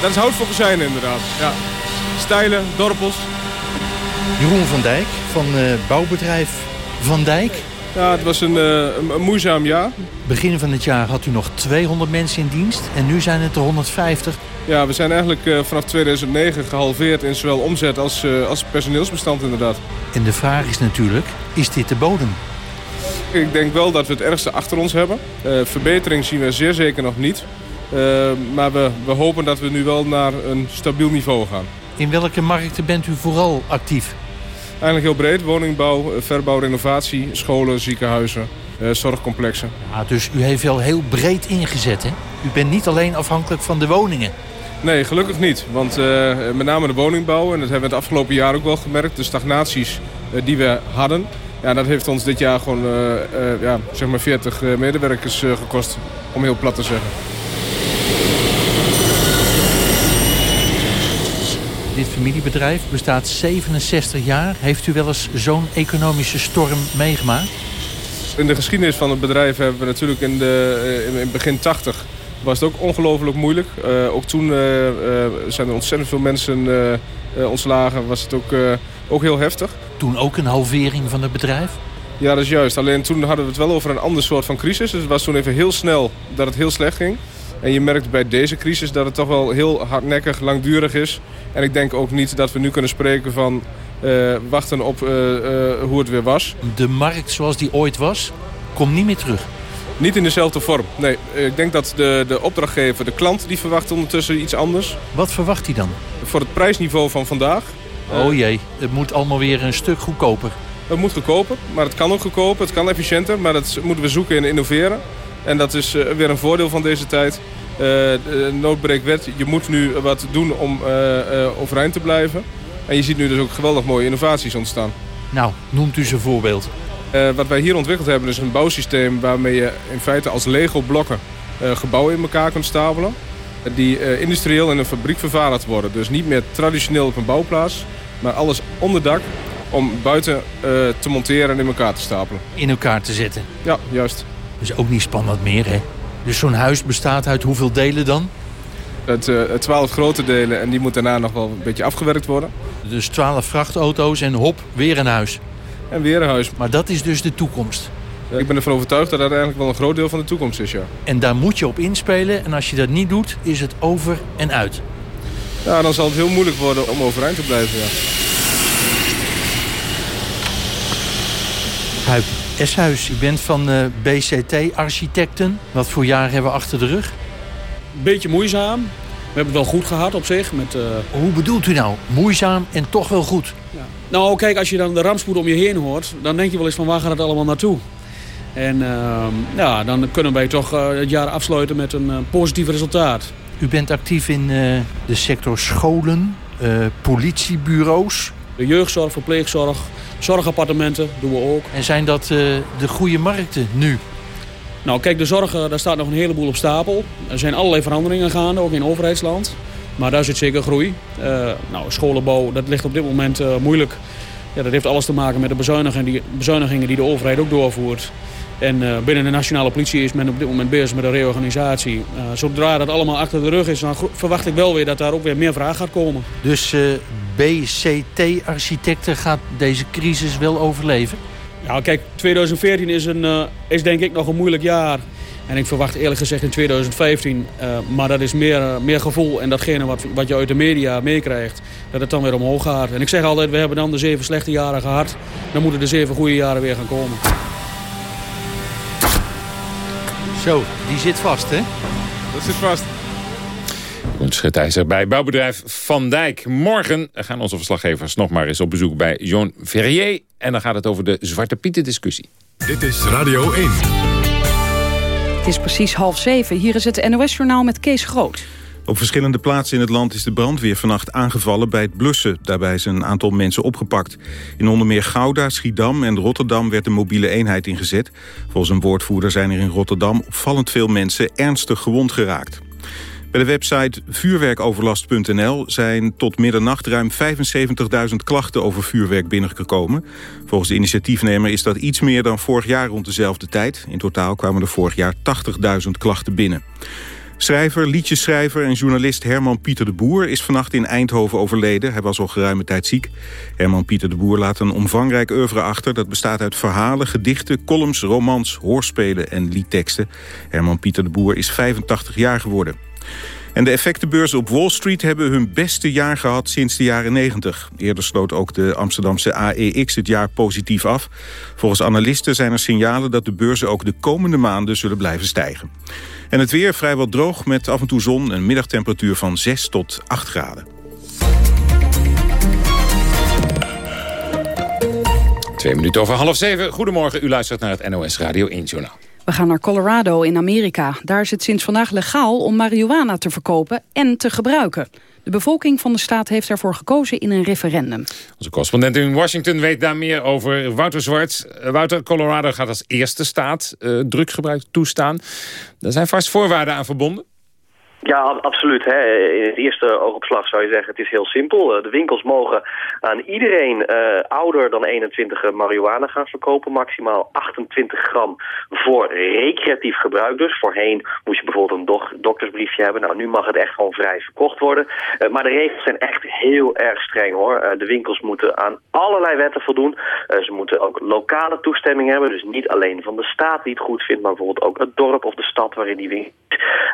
Dat is hout voor kozijnen inderdaad, ja. Stijlen, dorpels. Jeroen van Dijk van uh, bouwbedrijf Van Dijk. Ja, het was een, uh, een, moeizaam jaar. Begin van het jaar had u nog 200 mensen in dienst en nu zijn het er 150. Ja, we zijn eigenlijk uh, vanaf 2009 gehalveerd in zowel omzet als, uh, als personeelsbestand inderdaad. En de vraag is natuurlijk, is dit de bodem? Ik denk wel dat we het ergste achter ons hebben. verbetering zien we zeer zeker nog niet. maar we, we hopen dat we nu wel naar een stabiel niveau gaan. In welke markten bent u vooral actief? Eigenlijk heel breed. Woningbouw, verbouw, renovatie, scholen, ziekenhuizen, eh, zorgcomplexen. Ja, dus u heeft wel heel breed ingezet, hè? U bent niet alleen afhankelijk van de woningen. Nee, gelukkig niet. Want uh, met name de woningbouw, en dat hebben we het afgelopen jaar ook wel gemerkt... de stagnaties uh, die we hadden... Ja, dat heeft ons dit jaar gewoon uh, ja, zeg maar 40 medewerkers gekost, om heel plat te zeggen. Dit familiebedrijf bestaat 67 jaar. Heeft u wel eens zo'n economische storm meegemaakt? In de geschiedenis van het bedrijf hebben we natuurlijk in, de, in begin 80 was het ook ongelooflijk moeilijk. Uh, ook toen uh, uh, zijn er ontzettend veel mensen ontslagen. Was het ook, ook heel heftig. Toen ook een halvering van het bedrijf? Ja, dat is juist. Alleen toen hadden we het wel over een ander soort van crisis. Dus het was toen even heel snel dat het heel slecht ging. En je merkt bij deze crisis dat het toch wel heel hardnekkig, langdurig is. En ik denk ook niet dat we nu kunnen spreken van uh, wachten op uh, uh, hoe het weer was. De markt zoals die ooit was, komt niet meer terug. Niet in dezelfde vorm. Nee, ik denk dat de, de opdrachtgever, de klant, die verwacht ondertussen iets anders. Wat verwacht hij dan? Voor het prijsniveau van vandaag. Oh jee, het moet allemaal weer een stuk goedkoper. Het moet goedkoper, maar het kan ook goedkoper, het kan efficiënter. Maar dat moeten we zoeken en innoveren. En dat is weer een voordeel van deze tijd. Uh, de noodbreekwet, je moet nu wat doen om uh, overeind te blijven. En je ziet nu dus ook geweldig mooie innovaties ontstaan. Nou, noemt u eens een voorbeeld. wat wij hier ontwikkeld hebben is een bouwsysteem waarmee je in feite als Lego-blokken gebouwen in elkaar kunt stapelen. Die industrieel in een fabriek vervaardigd worden. Dus niet meer traditioneel op een bouwplaats, maar alles onder dak om buiten te monteren en in elkaar te stapelen. In elkaar te zetten? Ja, juist is ook niet spannend meer, hè? Dus zo'n huis bestaat uit hoeveel delen dan? Het, eh, uh, 12 grote delen en die moeten daarna nog wel een beetje afgewerkt worden. Dus 12 vrachtauto's en hop, weer een huis. En weer een huis. Maar dat is dus de toekomst. Ik ben ervan overtuigd dat dat eigenlijk wel een groot deel van de toekomst is, ja. En daar moet je op inspelen. En als je dat niet doet, is het over en uit. Ja, dan zal het heel moeilijk worden om overeind te blijven, ja. Huip Eshuis, u bent van uh, BCT Architecten. Wat voor jaar hebben we achter de rug? Beetje moeizaam. We hebben het wel goed gehad op zich. Met, uh... Hoe bedoelt u nou? Moeizaam en toch wel goed? Ja. Nou, kijk, als je dan de rampspoed om je heen hoort... dan denk je wel eens van waar gaat het allemaal naartoe? En uh, ja, dan kunnen wij toch uh, het jaar afsluiten met een positief resultaat. U bent actief in de sector scholen, politiebureaus. De jeugdzorg, verpleegzorg, zorgappartementen doen we ook. En zijn dat de goede markten nu? Nou, kijk, de zorg, daar staat nog een heleboel op stapel. Er zijn allerlei veranderingen gaande, ook in overheidsland. Maar daar zit zeker groei. nou, scholenbouw, dat ligt op dit moment moeilijk. Ja, dat heeft alles te maken met de bezuinigingen die, bezuinigingen die de overheid ook doorvoert. En uh, binnen de nationale politie is men op dit moment bezig met een reorganisatie. Zodra dat allemaal achter de rug is, dan verwacht ik wel weer dat daar ook weer meer vraag gaat komen. Dus BCT-architecten gaat deze crisis wel overleven? Ja, kijk, 2014 is, een, is denk ik nog een moeilijk jaar. En ik verwacht eerlijk gezegd in 2015, maar dat is meer, meer gevoel en datgene wat, wat je uit de media meekrijgt, dat het dan weer omhoog gaat. En ik zeg altijd, we hebben dan de zeven slechte jaren gehad, dan moeten de zeven goede jaren weer gaan komen. Zo, die zit vast, hè? Dat zit vast. Koen Schutijzer bij bouwbedrijf Van Dijk. Morgen gaan onze verslaggevers nog maar eens op bezoek bij Jean Ferrier. En dan gaat het over de Zwarte Pieten discussie. Dit is Radio 1. Het is precies half zeven. Hier is het NOS-journaal met Kees Groot. Op verschillende plaatsen in het land is de brandweer vannacht aangevallen bij het blussen. Daarbij zijn een aantal mensen opgepakt. In onder meer Gouda, Schiedam en Rotterdam werd een mobiele eenheid ingezet. Volgens een woordvoerder zijn er in Rotterdam opvallend veel mensen ernstig gewond geraakt. Bij de website vuurwerkoverlast.nl zijn tot middernacht ruim 75.000 klachten over vuurwerk binnengekomen. Volgens de initiatiefnemer is dat iets meer dan vorig jaar rond dezelfde tijd. In totaal kwamen er vorig jaar 80.000 klachten binnen. Schrijver, liedjesschrijver en journalist Herman Pieter de Boer is vannacht in Eindhoven overleden. Hij was al geruime tijd ziek. Herman Pieter de Boer laat een omvangrijk oeuvre achter. Dat bestaat uit verhalen, gedichten, columns, romans, hoorspelen en liedteksten. Herman Pieter de Boer is 85 jaar geworden. En de effectenbeurzen op Wall Street hebben hun beste jaar gehad sinds de jaren 90. Eerder sloot ook de Amsterdamse AEX het jaar positief af. Volgens analisten zijn er signalen dat de beurzen ook de komende maanden zullen blijven stijgen. En het weer vrijwel droog met af en toe zon. Een middagtemperatuur van 6 tot 8 graden. Twee minuten over half zeven. Goedemorgen, u luistert naar het NOS Radio 1 Journaal. We gaan naar Colorado in Amerika. Daar is het sinds vandaag legaal om marihuana te verkopen en te gebruiken. De bevolking van de staat heeft ervoor gekozen in een referendum. Onze correspondent in Washington weet daar meer over. Wouter Zwart. Eh, Wouter, Colorado gaat als eerste staat uh, druggebruik toestaan. Er zijn vast voorwaarden aan verbonden. Ja, absoluut. Hè. In het eerste oogopslag zou je zeggen, het is heel simpel. Eh, de winkels mogen aan iedereen uh, ouder dan 21 marihuana gaan verkopen. Maximaal 28 gram voor recreatief gebruik dus. Voorheen moest je bijvoorbeeld een doktersbriefje hebben. Nou, nu mag het echt gewoon vrij verkocht worden. Maar de regels zijn echt heel erg streng hoor. De winkels moeten aan allerlei wetten voldoen. ze moeten ook lokale toestemming hebben. Dus niet alleen van de staat die het goed vindt, maar bijvoorbeeld ook het dorp of de stad waarin die winkel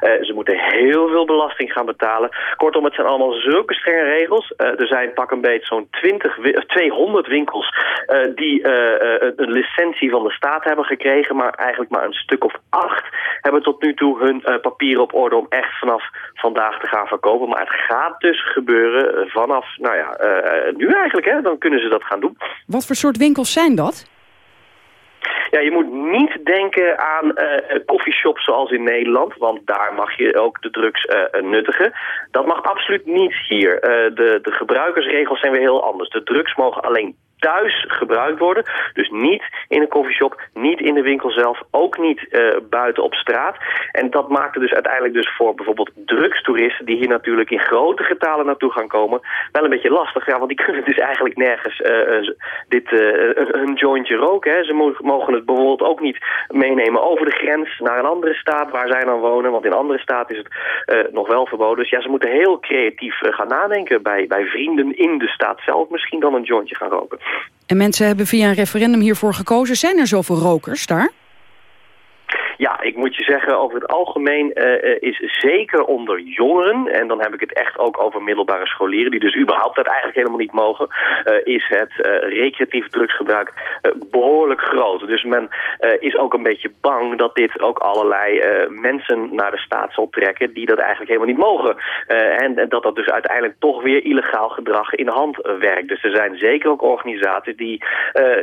ze moeten heel heel veel belasting gaan betalen. Kortom, het zijn allemaal zulke strenge regels. Uh, er zijn pak een beetje zo'n 200 winkels uh, die een licentie van de staat hebben gekregen. Maar eigenlijk maar een stuk of acht hebben tot nu toe hun papieren op orde om echt vanaf vandaag te gaan verkopen. Maar het gaat dus gebeuren vanaf, nou ja, nu eigenlijk. Hè, dan kunnen ze dat gaan doen. Wat voor soort winkels zijn dat? Ja, je moet niet denken aan uh, zoals in Nederland, want daar mag je ook de drugs uh, nuttigen. Dat mag absoluut niet hier. De, de gebruikersregels zijn weer heel anders. De drugs mogen alleen thuis gebruikt worden. Dus niet in een koffieshop, niet in de winkel zelf, ook niet uh, buiten op straat. En dat maakt het dus uiteindelijk dus voor bijvoorbeeld drugstoeristen... die hier natuurlijk in grote getalen naartoe gaan komen... wel een beetje lastig, ja, want die kunnen dus eigenlijk nergens uh, dit, een jointje roken. Hè. Ze mogen het bijvoorbeeld ook niet meenemen over de grens... naar een andere staat waar zij dan wonen, want in andere staten is het nog wel verboden. Dus ja, ze moeten heel creatief gaan nadenken bij, bij vrienden in de staat zelf... misschien dan een jointje gaan roken. En mensen hebben via een referendum hiervoor gekozen. Zijn er zoveel rokers daar? Ja, ik moet je zeggen, over het algemeen uh, is zeker onder jongeren... en dan heb ik het echt ook over middelbare scholieren... die dus überhaupt dat eigenlijk helemaal niet mogen... Uh, is het recreatief drugsgebruik behoorlijk groot. Dus men is ook een beetje bang dat dit ook allerlei mensen naar de staat zal trekken... die dat eigenlijk helemaal niet mogen. en dat dat dus uiteindelijk toch weer illegaal gedrag in de hand werkt. Dus er zijn zeker ook organisaties die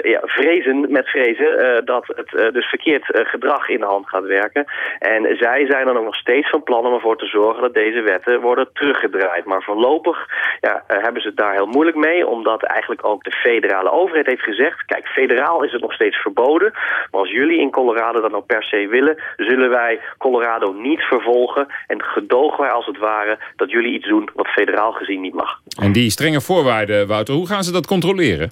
ja, vrezen met vrezen... dat het dus verkeerd gedrag in de hand gaat werken. En zij zijn dan ook nog steeds van plan om ervoor te zorgen dat deze wetten worden teruggedraaid. Maar voorlopig ja, eh, hebben ze het daar heel moeilijk mee, omdat eigenlijk ook de federale overheid heeft gezegd, kijk, federaal is het nog steeds verboden, maar als jullie in Colorado dat nou per se willen, zullen wij Colorado niet vervolgen en gedogen wij als het ware dat jullie iets doen wat federaal gezien niet mag. En die strenge voorwaarden, Wouter, hoe gaan ze dat controleren?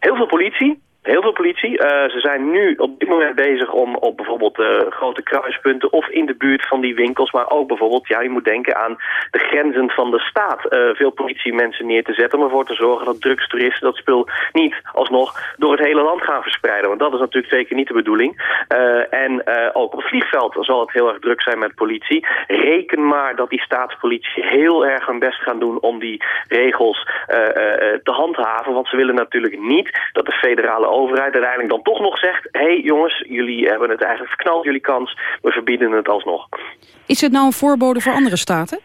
Heel veel politie, heel veel politie. Uh, ze zijn nu op dit moment bezig om op bijvoorbeeld uh, grote kruispunten of in de buurt van die winkels, maar ook bijvoorbeeld, ja, je moet denken aan de grenzen van de staat. Uh, veel politiemensen neer te zetten om ervoor te zorgen dat drugstoeristen dat spul niet alsnog door het hele land gaan verspreiden. Want dat is natuurlijk zeker niet de bedoeling. en ook op het vliegveld zal het heel erg druk zijn met politie. Reken maar dat die staatspolitie heel erg hun best gaan doen om die regels te handhaven. Want ze willen natuurlijk niet dat de federale uiteindelijk dan toch nog zegt... hé hey, jongens, jullie hebben het eigenlijk verknald, jullie kans. We verbieden het alsnog. Is het nou een voorbode voor andere staten?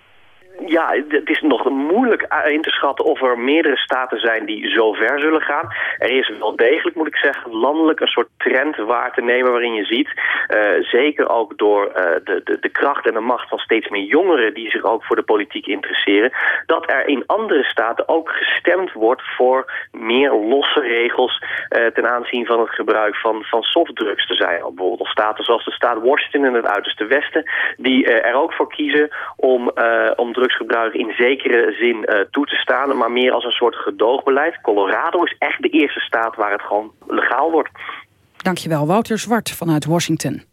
Ja, het is nog moeilijk in te schatten of er meerdere staten zijn die zo ver zullen gaan. Er is wel degelijk, moet ik zeggen, landelijk een soort trend waar te nemen waarin je ziet, uh, zeker ook door uh, de, de, de kracht en de macht van steeds meer jongeren die zich ook voor de politiek interesseren, dat er in andere staten ook gestemd wordt voor meer losse regels uh, ten aanzien van het gebruik van, van softdrugs. Er zijn bijvoorbeeld staten zoals de staat Washington in het uiterste westen, die er ook voor kiezen om, om drugs drugsgebruik in zekere zin uh, toe te staan, maar meer als een soort gedoogbeleid. Colorado is echt de eerste staat waar het gewoon legaal wordt. Dankjewel, Wouter Zwart vanuit Washington.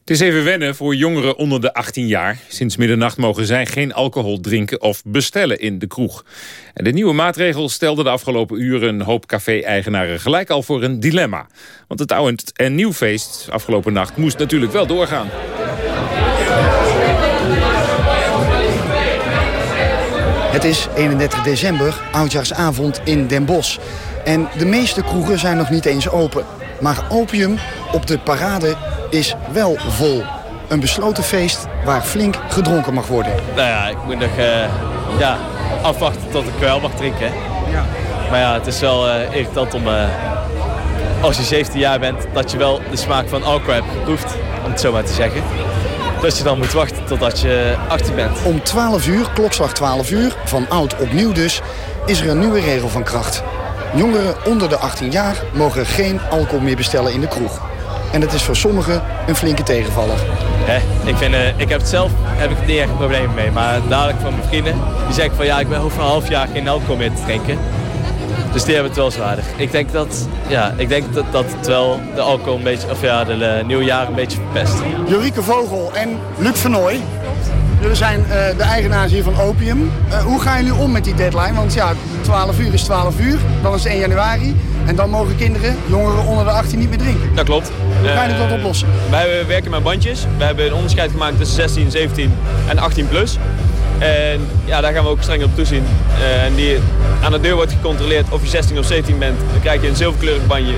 Het is even wennen voor jongeren onder de 18 jaar. Sinds middernacht mogen zij geen alcohol drinken of bestellen in de kroeg. En de nieuwe maatregel stelde de afgelopen uren een hoop café-eigenaren gelijk al voor een dilemma. Want het oud en nieuw feest afgelopen nacht moest natuurlijk wel doorgaan. Het is 31 december, oudjaarsavond in Den Bosch. En de meeste kroegen zijn nog niet eens open. Maar opium op de parade is wel vol. Een besloten feest waar flink gedronken mag worden. Nou ja, ik moet nog uh, ja, afwachten tot ik wel mag drinken. Ja. Maar ja, het is wel uh, irritant om, uh, als je 17 jaar bent, dat je wel de smaak van alcohol hebt geproefd. Om het zo maar te zeggen dat je dan moet wachten totdat je 18 bent. Om 12 uur, klokslag 12 uur, van oud opnieuw dus, is er een nieuwe regel van kracht. Jongeren onder de 18 jaar mogen geen alcohol meer bestellen in de kroeg. En dat is voor sommigen een flinke tegenvaller. ik, vind, uh, ik heb het zelf heb ik niet echt een probleem mee. Maar dadelijk van mijn vrienden, die zeggen van ja, ik ben over een half jaar geen alcohol meer te drinken. Dus die hebben het wel zwaardig. Ik denk dat, ja, ik denk dat, dat het wel de alcohol een beetje, of ja, de, de nieuwjaar een beetje verpest. Jorieke Vogel en Luc Vernooy. Jullie zijn uh, de eigenaars hier van Opium. Uh, hoe gaan jullie om met die deadline? Want ja, 12 uur is 12 uur, dan is het 1 januari. En dan mogen kinderen, jongeren onder de 18 niet meer drinken. Dat klopt. Hoe ga je dat oplossen? Wij werken met bandjes. We hebben een onderscheid gemaakt tussen 16, 17 en 18 plus. En ja, daar gaan we ook streng op toezien. Uh, en die, aan de deur wordt gecontroleerd of je 16 of 17 bent. Dan krijg je een zilverkleurig bandje.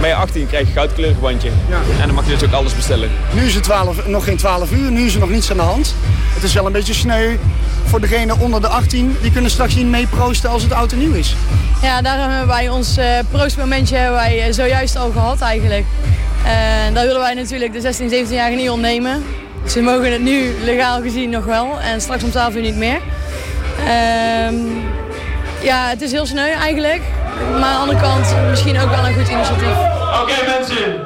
Ben je 18 krijg je een goudkleurig bandje. Ja. En dan mag je dus ook alles bestellen. Nu is het 12, nog geen 12 uur, nu is er nog niets aan de hand. Het is wel een beetje sneu voor degene onder de 18. Die kunnen straks niet mee proosten als het oud en nieuw is. Ja, daarom hebben wij ons uh, proostmomentje hebben wij eh, zojuist al gehad eigenlijk. En daar willen wij natuurlijk de 16, 17 jaar niet ontnemen. Ze mogen het nu legaal gezien nog wel en straks om 12 uur niet meer. Um, ja, het is heel sneu eigenlijk. Maar aan de andere kant misschien ook wel een goed initiatief. Oké okay, mensen,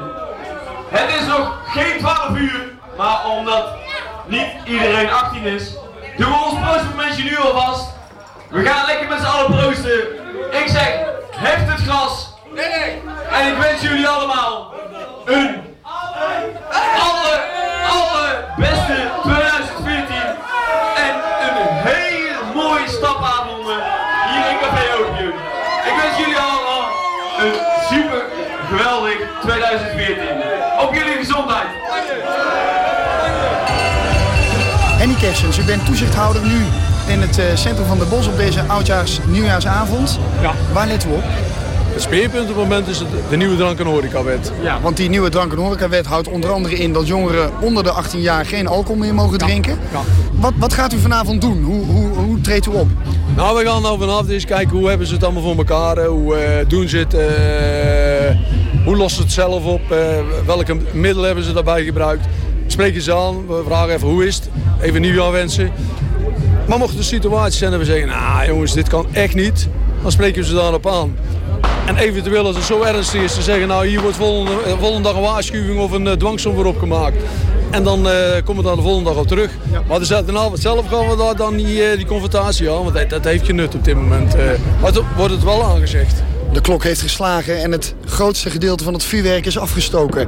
het is nog geen 12 uur, maar omdat niet iedereen 18 is, doen we ons proostmomentje nu alvast. We gaan lekker met z'n allen proosten. Ik zeg, heft het glas. En ik wens jullie allemaal een alle, alle beste 2014 en een hele mooie stapavond hier in Café Opium. Ik wens jullie allemaal een super geweldig 2014. Op jullie gezondheid! Henny Kersens, u bent toezichthouder nu in het eh, centrum van de Bos op deze oudjaars nieuwjaarsavond. Ja. Waar letten we op? Het speerpunt op het moment is de nieuwe drank- en horecawet. Ja, want die nieuwe drank- en horecawet houdt onder andere in dat jongeren onder de 18 jaar geen alcohol meer mogen drinken. Ja. Wat, wat gaat u vanavond doen? Hoe, hoe, hoe treedt u op? Nou, we gaan nou vanavond eens kijken hoe hebben ze het allemaal voor elkaar. Hoe eh, doen ze het? eh, hoe lossen ze het zelf op? eh, welke middelen hebben ze daarbij gebruikt? Spreken ze aan. We vragen even hoe is het? Even nieuwjaar wensen. Maar mocht er situatie zijn dat we zeggen, nou jongens, dit kan echt niet. Dan spreken we ze daarop aan. En eventueel als het zo ernstig is te zeggen, nou hier wordt volgende, eh, volgende dag een waarschuwing of een uh, dwangsom voor opgemaakt. En dan uh, komen we daar de volgende dag op terug. Maar de avond zelf gaan we daar dan die, uh, die confrontatie aan, want dat, dat, heeft geen nut op dit moment. Uh, maar het, wordt het wel aangezegd. De klok heeft geslagen en het grootste gedeelte van het vuurwerk is afgestoken.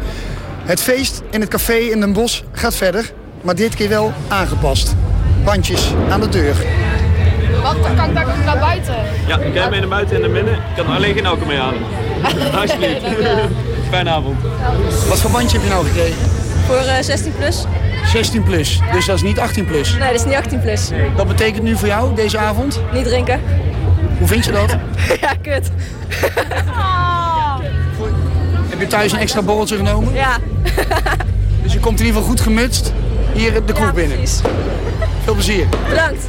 Het feest in het café in Den Bosch gaat verder, maar dit keer wel aangepast. Bandjes aan de deur. Wat, dan kan ik daar ook naar buiten? Ja, ik ga mee naar buiten en naar binnen. Ik kan alleen geen alcohol mee halen. Alsjeblieft. Fijne avond. Wat voor bandje heb je nou gekregen? Voor uh, 16 plus. 16 plus, dus dat is niet 18 plus? Nee, dat is niet 18 plus. Nee. Dat betekent nu voor jou deze avond? Niet drinken. Hoe vind je dat? ja, kut. Heb je thuis een extra borreltje genomen? Ja. dus je komt in ieder geval goed gemutst hier de kroeg ja, binnen. Veel plezier. Bedankt.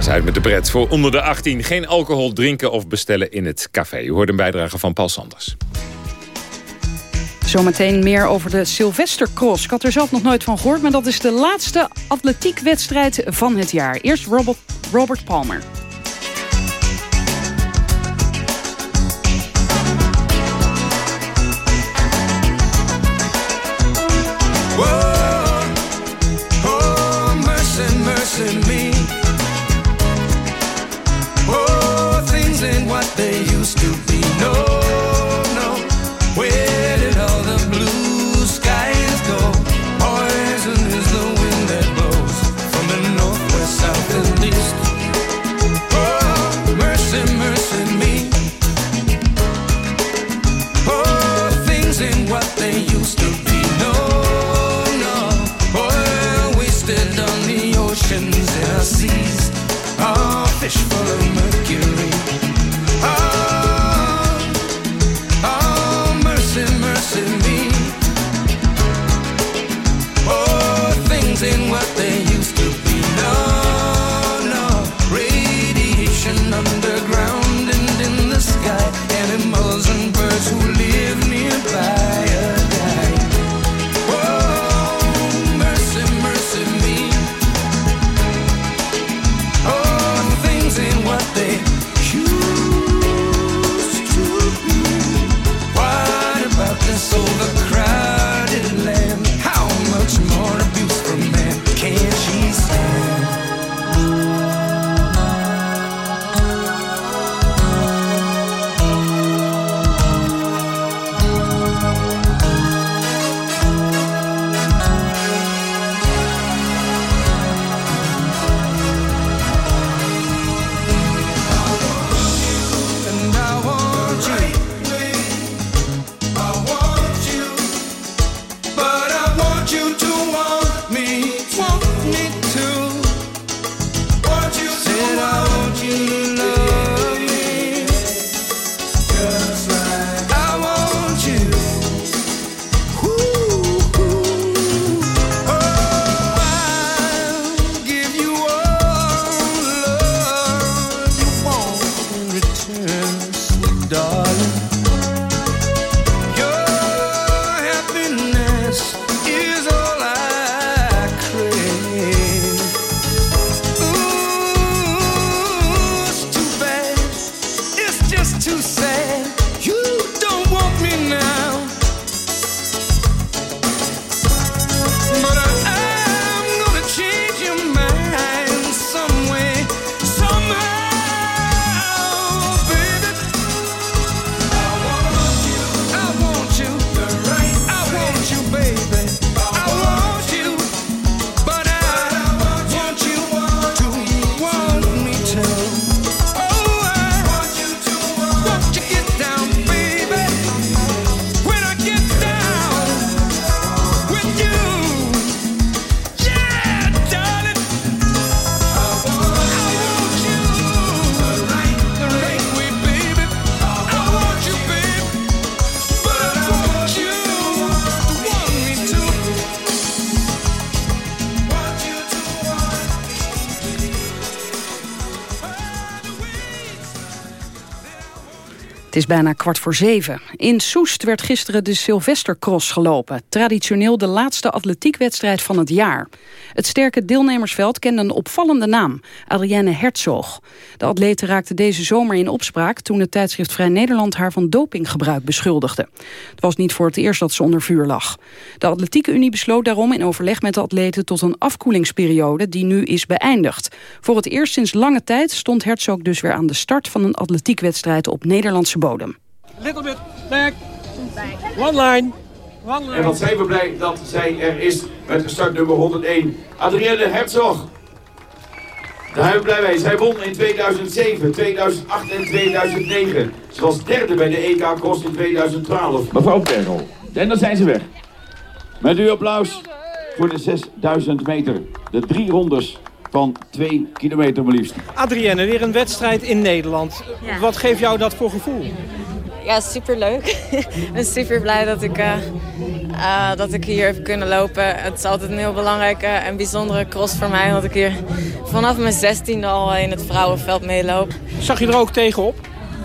Zuid met de pret voor onder de 18. Geen alcohol drinken of bestellen in het café. U hoort een bijdrage van Paul Sanders. Zometeen meer over de Sylvestercross. Ik had er zelf nog nooit van gehoord, maar dat is de laatste atletiekwedstrijd van het jaar. Eerst Robert Palmer. Bijna kwart voor zeven. In Soest werd gisteren de Sylvestercross gelopen. Traditioneel de laatste atletiekwedstrijd van het jaar. Het sterke deelnemersveld kende een opvallende naam. Adrienne Herzog. De atlete raakte deze zomer in opspraak... toen het tijdschrift Vrij Nederland haar van dopinggebruik beschuldigde. Het was niet voor het eerst dat ze onder vuur lag. De Atletieke Unie besloot daarom in overleg met de atleten... tot een afkoelingsperiode die nu is beëindigd. Voor het eerst sinds lange tijd stond Herzog dus weer aan de start... van een atletiekwedstrijd op Nederlandse bodem. Little bit back. One line. One line. En wat zijn we blij dat zij er is met startnummer 101. Adrienne Herzog. Daar zijn we blij mee. Zij won in 2007, 2008 en 2009. Ze was derde bij de EK Cross in 2012. Mevrouw Pergel. En dan zijn ze weg. Met uw applaus voor de 6000 meter. De drie rondes van 2 kilometer maar liefst. Adrienne, weer een wedstrijd in Nederland. Ja. Wat geeft jou dat voor gevoel? Ja, superleuk. ik ben super blij dat ik, eh, eh, dat ik hier heb kunnen lopen. Het is altijd een heel belangrijke en bijzondere cross voor mij. Dat ik hier vanaf mijn 16e al in het vrouwenveld meeloop. Zag je er ook tegenop?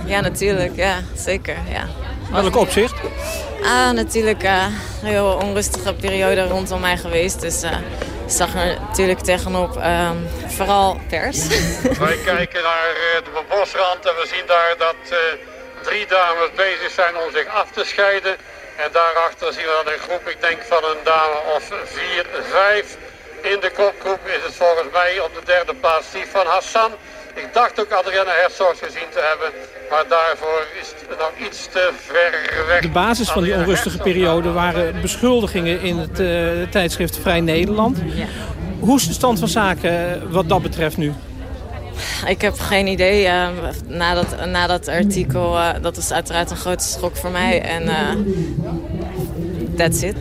Ja, natuurlijk. Ja, zeker. Ja. Welk opzicht? Ah, natuurlijk eh, een heel onrustige periode rondom mij geweest. Dus eh, zag er natuurlijk tegenop. ehm, vooral pers. Wij kijken naar eh, de bosrand en we zien daar dat eh, drie dames bezig zijn om zich af te scheiden. En daarachter zien we dan een groep, ik denk van een dame of vier, vijf. In de kopgroep is het volgens mij op de derde plaats die van Hassan. Ik dacht ook Adrienne Herzog gezien te hebben, maar daarvoor is het nog iets te ver weg. De basis van die onrustige periode waren beschuldigingen in het eh, tijdschrift Vrij Nederland. Hoe is de stand van zaken eh, wat dat betreft nu? Ik heb geen idee. eh, na, dat, na dat artikel, eh, dat is uiteraard een grote schok voor mij. En eh, that's it.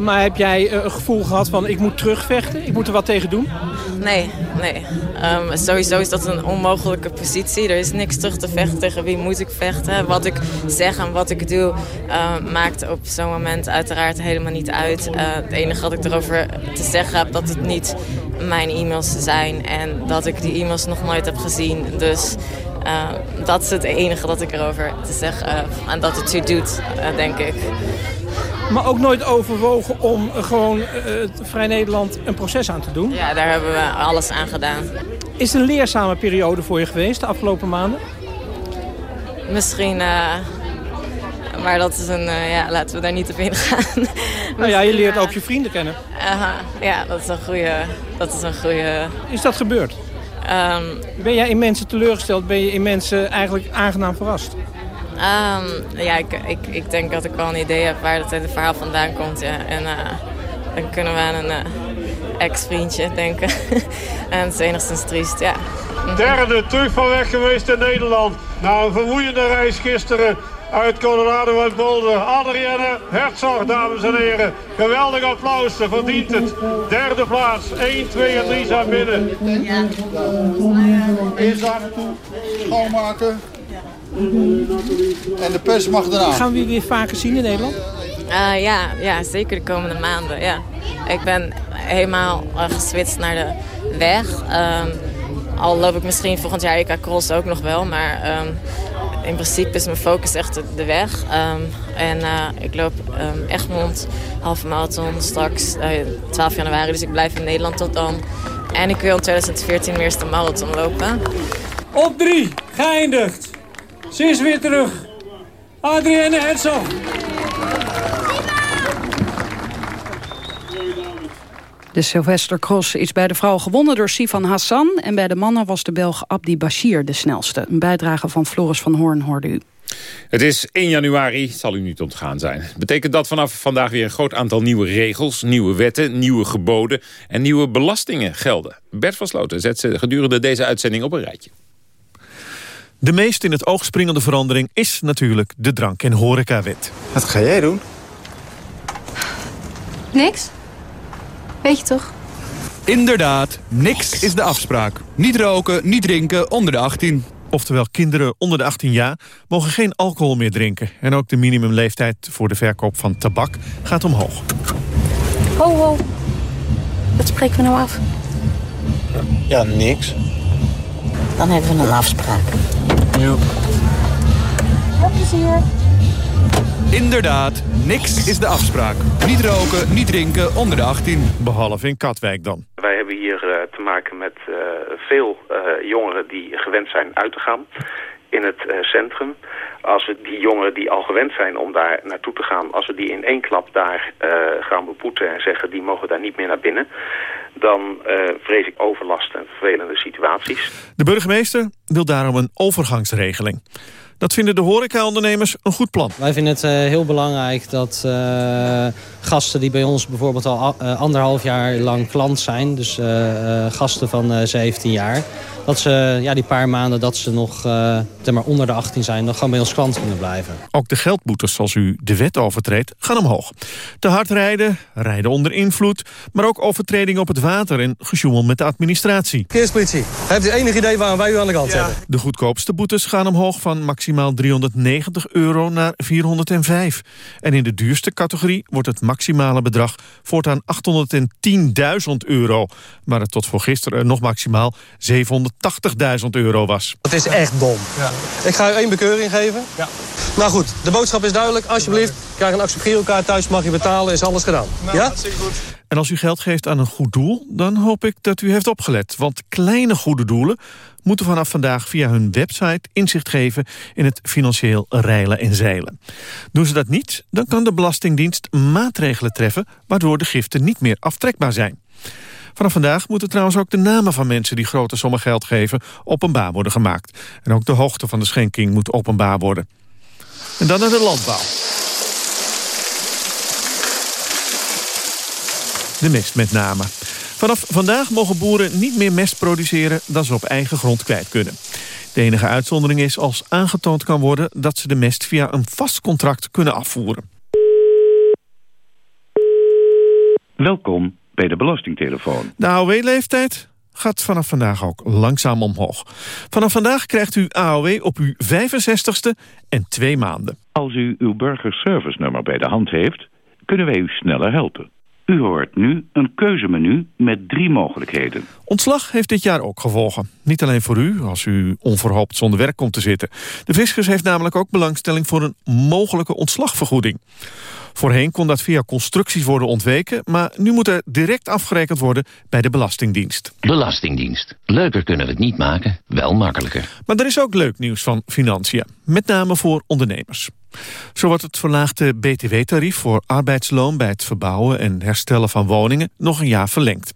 Maar heb jij eh, een gevoel gehad van ik moet terugvechten, ik moet er wat tegen doen? Nee, nee. Ehm, sowieso is dat een onmogelijke positie. Er is niks terug te vechten. Tegen wie moet ik vechten? Wat ik zeg en wat ik doe ehm, maakt op zo'n moment uiteraard helemaal niet uit. Eh, het enige wat ik erover te zeggen heb, dat het niet mijn e-mails zijn. En dat ik die e-mails nog nooit heb gezien. Dus eh, dat is het enige dat ik erover te zeggen heb. En dat het u doet, eh, denk ik. Maar ook nooit overwogen om eh, gewoon het Vrij Nederland een proces aan te doen? Ja, daar hebben we alles aan gedaan. Is het een leerzame periode voor je geweest de afgelopen maanden? Misschien, eh, maar dat is een, ja, laten we daar niet op ingaan. Nou ja, je leert ook je vrienden kennen. Aha, ja, dat is een goede, dat is een goede... Is dat gebeurd? Ehm, Ben jij in mensen teleurgesteld? Ben je in mensen eigenlijk aangenaam verrast? Ehm, ja, ik, ik, ik denk dat ik wel een idee heb waar het hele verhaal vandaan komt, ja. En eh, dan kunnen we aan een eh, ex-vriendje denken. en het is enigszins triest, ja. Derde terug van weg geweest in Nederland. Na een vermoeiende reis gisteren uit Colorado uit Boulder. Adrienne Herzog, dames en heren. Geweldig applaus, ze verdient het. Derde plaats, 1, 2 en 3 zijn binnen. Eerst daar naartoe, schoonmaken. En de pers mag daarna. Gaan we je weer vaker zien in Nederland? Eh, ja, ja, zeker de komende maanden. Ja. Ik ben helemaal uh, geswitcht naar de weg. Ehm, al loop ik misschien volgend jaar EK Cross ook nog wel. Maar ehm, in principe is mijn focus echt de, de weg. Ehm, en eh, ik loop um, Egmond, halve marathon straks, eh, 12 januari. Dus ik blijf in Nederland tot dan. En ik wil in 2014 mijn eerste marathon lopen. Op drie, geëindigd. Ze is weer terug. Adrienne Herzog. De Sylvester Cross is bij de vrouw gewonnen door Sivan Hassan... en bij de mannen was de Belg Abdi Bashir de snelste. Een bijdrage van Floris van Hoorn hoorde u. Het is 1 januari, het zal u niet ontgaan zijn. Betekent dat vanaf vandaag weer een groot aantal nieuwe regels... nieuwe wetten, nieuwe geboden en nieuwe belastingen gelden. Bert van Sloten zet ze gedurende deze uitzending op een rijtje. De meest in het oog springende verandering is natuurlijk de drank- en horecawet. Wat ga jij doen? Niks? Weet je toch? Inderdaad, niks is de afspraak. Niet roken, niet drinken onder de 18. Oftewel, kinderen onder de 18 jaar mogen geen alcohol meer drinken. En ook de minimumleeftijd voor de verkoop van tabak gaat omhoog. Ho, ho. Wat spreken we nou af? Ja, niks. Dan hebben we een afspraak. Ja. Veel plezier. Inderdaad, niks is de afspraak. Niet roken, niet drinken onder de 18. Behalve in Katwijk dan. Wij hebben hier eh, te maken met eh, veel eh, jongeren die gewend zijn uit te gaan in het eh, centrum. Als we die jongeren die al gewend zijn om daar naartoe te gaan... als we die in één klap daar eh, gaan beboeten en zeggen... die mogen daar niet meer naar binnen... dan eh, vrees ik overlast en vervelende situaties. De burgemeester wil daarom een overgangsregeling. Dat vinden de horecaondernemers een goed plan. Wij vinden het eh, heel belangrijk dat eh, gasten die bij ons bijvoorbeeld al eh, anderhalf jaar lang klant zijn... dus eh, eh, gasten van eh, 17 jaar... dat ze ja, die paar maanden dat ze nog eh, zeg maar onder de 18 zijn... nog gewoon bij ons klant kunnen blijven. Ook de geldboetes als u de wet overtreedt gaan omhoog. Te hard rijden, rijden onder invloed... maar ook overtredingen op het water en gesjoemel met de administratie. Verkeerspolitie, heeft u enig idee waarom wij u aan de kant zetten? De goedkoopste boetes gaan omhoog van maximaal 390 euro naar 405. En in de duurste categorie wordt het maximale bedrag voortaan 810.000 euro. Maar het tot voor gisteren nog maximaal 780.000 euro was. Dat is echt dom. Ik ga u één bekeuring geven. Ja. Nou goed, de boodschap is duidelijk. Alsjeblieft, krijg een acceptgirokaart thuis, mag je betalen, is alles gedaan. ja? En als u geld geeft aan een goed doel, dan hoop ik dat u heeft opgelet. Want kleine goede doelen moeten vanaf vandaag via hun website inzicht geven in het financieel reilen en zeilen. Doen ze dat niet, dan kan de Belastingdienst maatregelen treffen waardoor de giften niet meer aftrekbaar zijn. Vanaf vandaag moeten trouwens ook de namen van mensen die grote sommen geld geven openbaar worden gemaakt. En ook de hoogte van de schenking moet openbaar worden. En dan naar de landbouw. De mest met name. Vanaf vandaag mogen boeren niet meer mest produceren dan ze op eigen grond kwijt kunnen. De enige uitzondering is als aangetoond kan worden dat ze de mest via een vast contract kunnen afvoeren. Welkom bij de Belastingtelefoon. De AOW-leeftijd gaat vanaf vandaag ook langzaam omhoog. Vanaf vandaag krijgt u AOW op uw 65ste en twee maanden. Als u uw burgerservice nummer bij de hand heeft, kunnen wij u sneller helpen. U hoort nu een keuzemenu met drie mogelijkheden. Ontslag heeft dit jaar ook gevolgen. Niet alleen voor u, als u onverhoopt zonder werk komt te zitten. De fiscus heeft namelijk ook belangstelling voor een mogelijke ontslagvergoeding. Voorheen kon dat via constructies worden ontweken... maar nu moet er direct afgerekend worden bij de Belastingdienst. Belastingdienst. Leuker kunnen we het niet maken, wel makkelijker. Maar er is ook leuk nieuws van Financiën, met name voor ondernemers. Zo wordt het verlaagde btw-tarief voor arbeidsloon... bij het verbouwen en herstellen van woningen nog een jaar verlengd.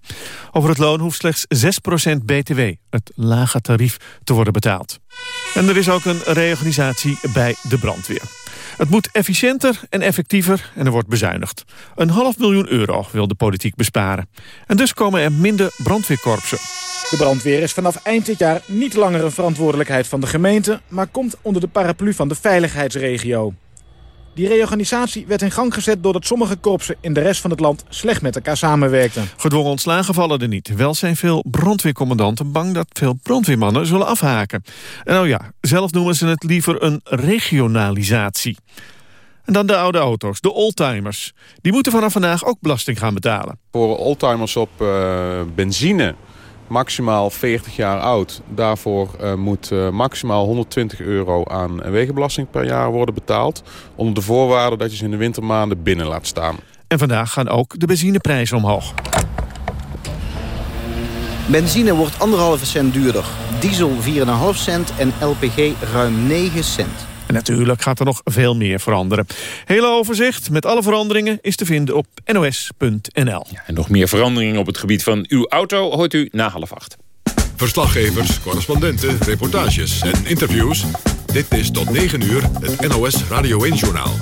Over het loon hoeft slechts 6% btw, het lage tarief, te worden betaald. En er is ook een reorganisatie bij de brandweer. Het moet efficiënter en effectiever en er wordt bezuinigd. Een half miljoen euro wil de politiek besparen. En dus komen er minder brandweerkorpsen. De brandweer is vanaf eind dit jaar niet langer een verantwoordelijkheid van de gemeente... maar komt onder de paraplu van de veiligheidsregio. Die reorganisatie werd in gang gezet doordat sommige korpsen in de rest van het land slecht met elkaar samenwerkten. Gedwongen ontslagen vallen er niet. Wel zijn veel brandweercommandanten bang dat veel brandweermannen zullen afhaken. En nou ja, zelf noemen ze het liever een regionalisatie. En dan de oude auto's, de oldtimers. Die moeten vanaf vandaag ook belasting gaan betalen. Voor oldtimers op uh, benzine maximaal 40 jaar oud. Daarvoor uh, moet uh, maximaal 120 euro aan wegenbelasting per jaar worden betaald. Onder de voorwaarde dat je ze in de wintermaanden binnen laat staan. En vandaag gaan ook de benzineprijzen omhoog. Benzine wordt anderhalve cent duurder. Diesel 4,5 cent en LPG ruim 9 cent. En natuurlijk gaat er nog veel meer veranderen. Hele overzicht met alle veranderingen is te vinden op nos.nl. Ja, en nog meer veranderingen op het gebied van uw auto hoort u na half acht. Verslaggevers, correspondenten, reportages en interviews. Dit is tot 9 uur het NOS Radio 1-journaal.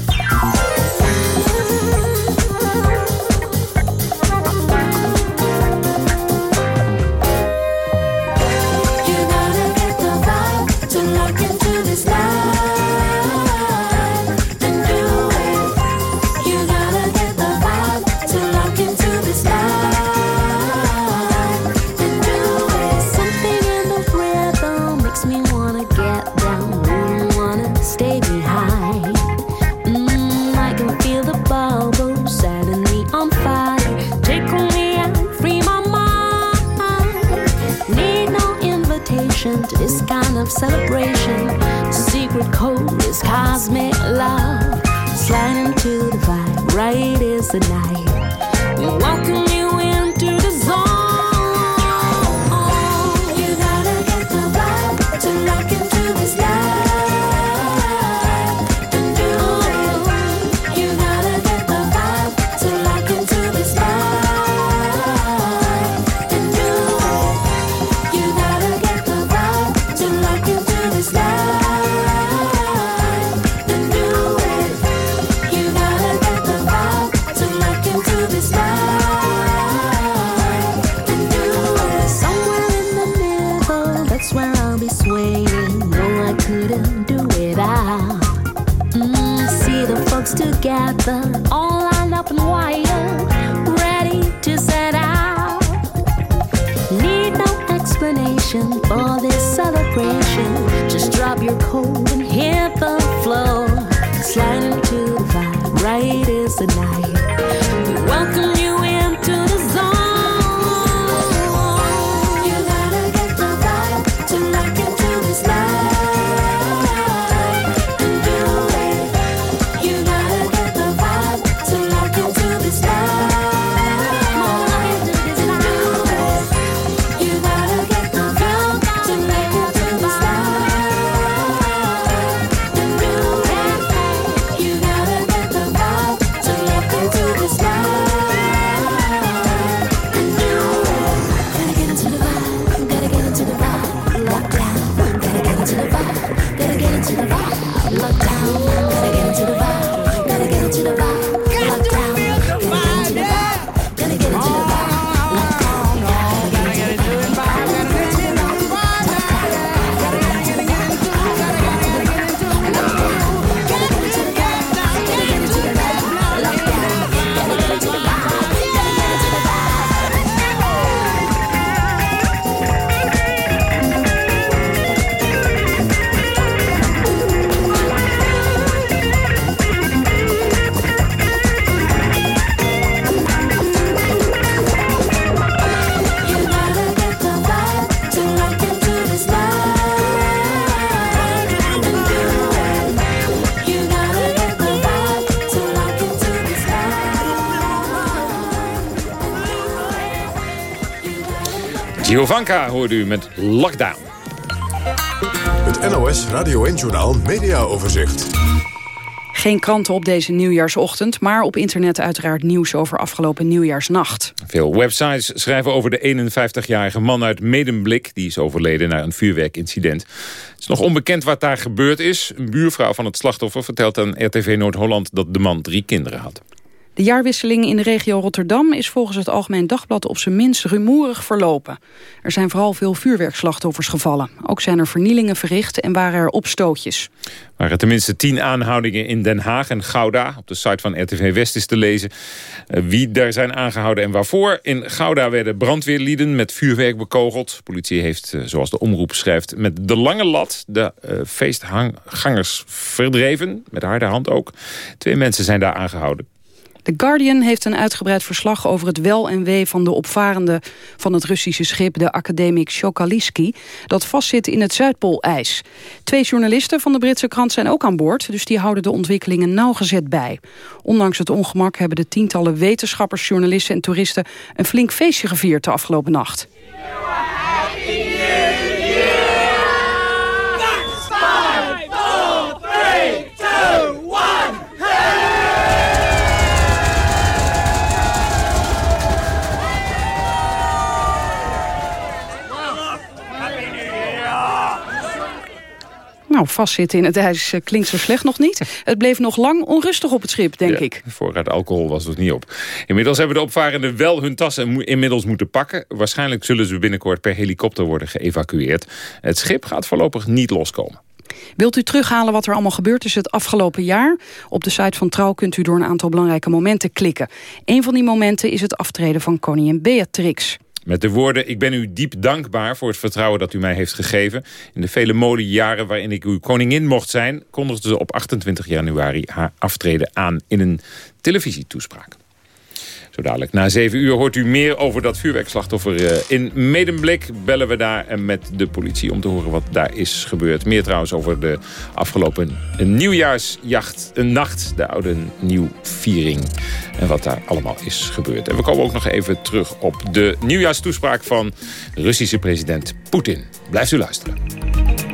Of celebration. The secret code is cosmic love. Sliding to the vibe, right is the night. We welcome Just Giovanka hoorde u met Lockdown. Het NOS Radio 1-journaal Media Overzicht. Geen kranten op deze nieuwjaarsochtend, maar op internet uiteraard nieuws over afgelopen nieuwjaarsnacht. Veel websites schrijven over de 51-jarige man uit Medemblik... die is overleden na een vuurwerkincident. Het is nog onbekend wat daar gebeurd is. Een buurvrouw van het slachtoffer vertelt aan RTV Noord-Holland... dat de man drie kinderen had. De jaarwisseling in de regio Rotterdam is volgens het Algemeen Dagblad op zijn minst rumoerig verlopen. Er zijn vooral veel vuurwerkslachtoffers gevallen. Ook zijn er vernielingen verricht en waren er opstootjes. Waren tenminste tien aanhoudingen in Den Haag en Gouda. Op de site van RTV West is te lezen eh, wie daar zijn aangehouden en waarvoor. In Gouda werden brandweerlieden met vuurwerk bekogeld. De politie heeft, eh, zoals de omroep schrijft, met de lange lat... de eh, feestgangers verdreven, met harde hand ook. Twee mensen zijn daar aangehouden. The Guardian heeft een uitgebreid verslag over het wel en wee van de opvarende van het Russische schip, de academic Chokaliski, dat vastzit in het Zuidpoolijs. Twee journalisten van de Britse krant zijn ook aan boord, dus die houden de ontwikkelingen nauwgezet bij. Ondanks het ongemak hebben de tientallen wetenschappers, journalisten en toeristen een flink feestje gevierd de afgelopen nacht. Nou, vastzitten in het ijs eh, klinkt zo slecht nog niet. Het bleef nog lang onrustig op het schip, denk Ja, ik. Voorraad alcohol was dus niet op. Inmiddels hebben de opvarenden wel hun tassen inmiddels moeten pakken. Waarschijnlijk zullen ze binnenkort per helikopter worden geëvacueerd. Het schip gaat voorlopig niet loskomen. Wilt u terughalen wat er allemaal gebeurd is het afgelopen jaar? Op de site van Trouw kunt u door een aantal belangrijke momenten klikken. Een van die momenten is het aftreden van koningin Beatrix. Met de woorden, ik ben u diep dankbaar voor het vertrouwen dat u mij heeft gegeven. In de vele molenjaren waarin ik uw koningin mocht zijn... kondigde ze op 28 januari haar aftreden aan in een televisietoespraak. Zo dadelijk na 7 uur hoort u meer over dat vuurwerkslachtoffer eh, in Medemblik. Bellen we daar met de politie om te horen wat daar is gebeurd. Meer trouwens over de afgelopen nieuwjaarsjacht, een nacht, de oude nieuwviering. En wat daar allemaal is gebeurd. En we komen ook nog even terug op de nieuwjaarstoespraak van Russische president Poetin. Blijft u luisteren.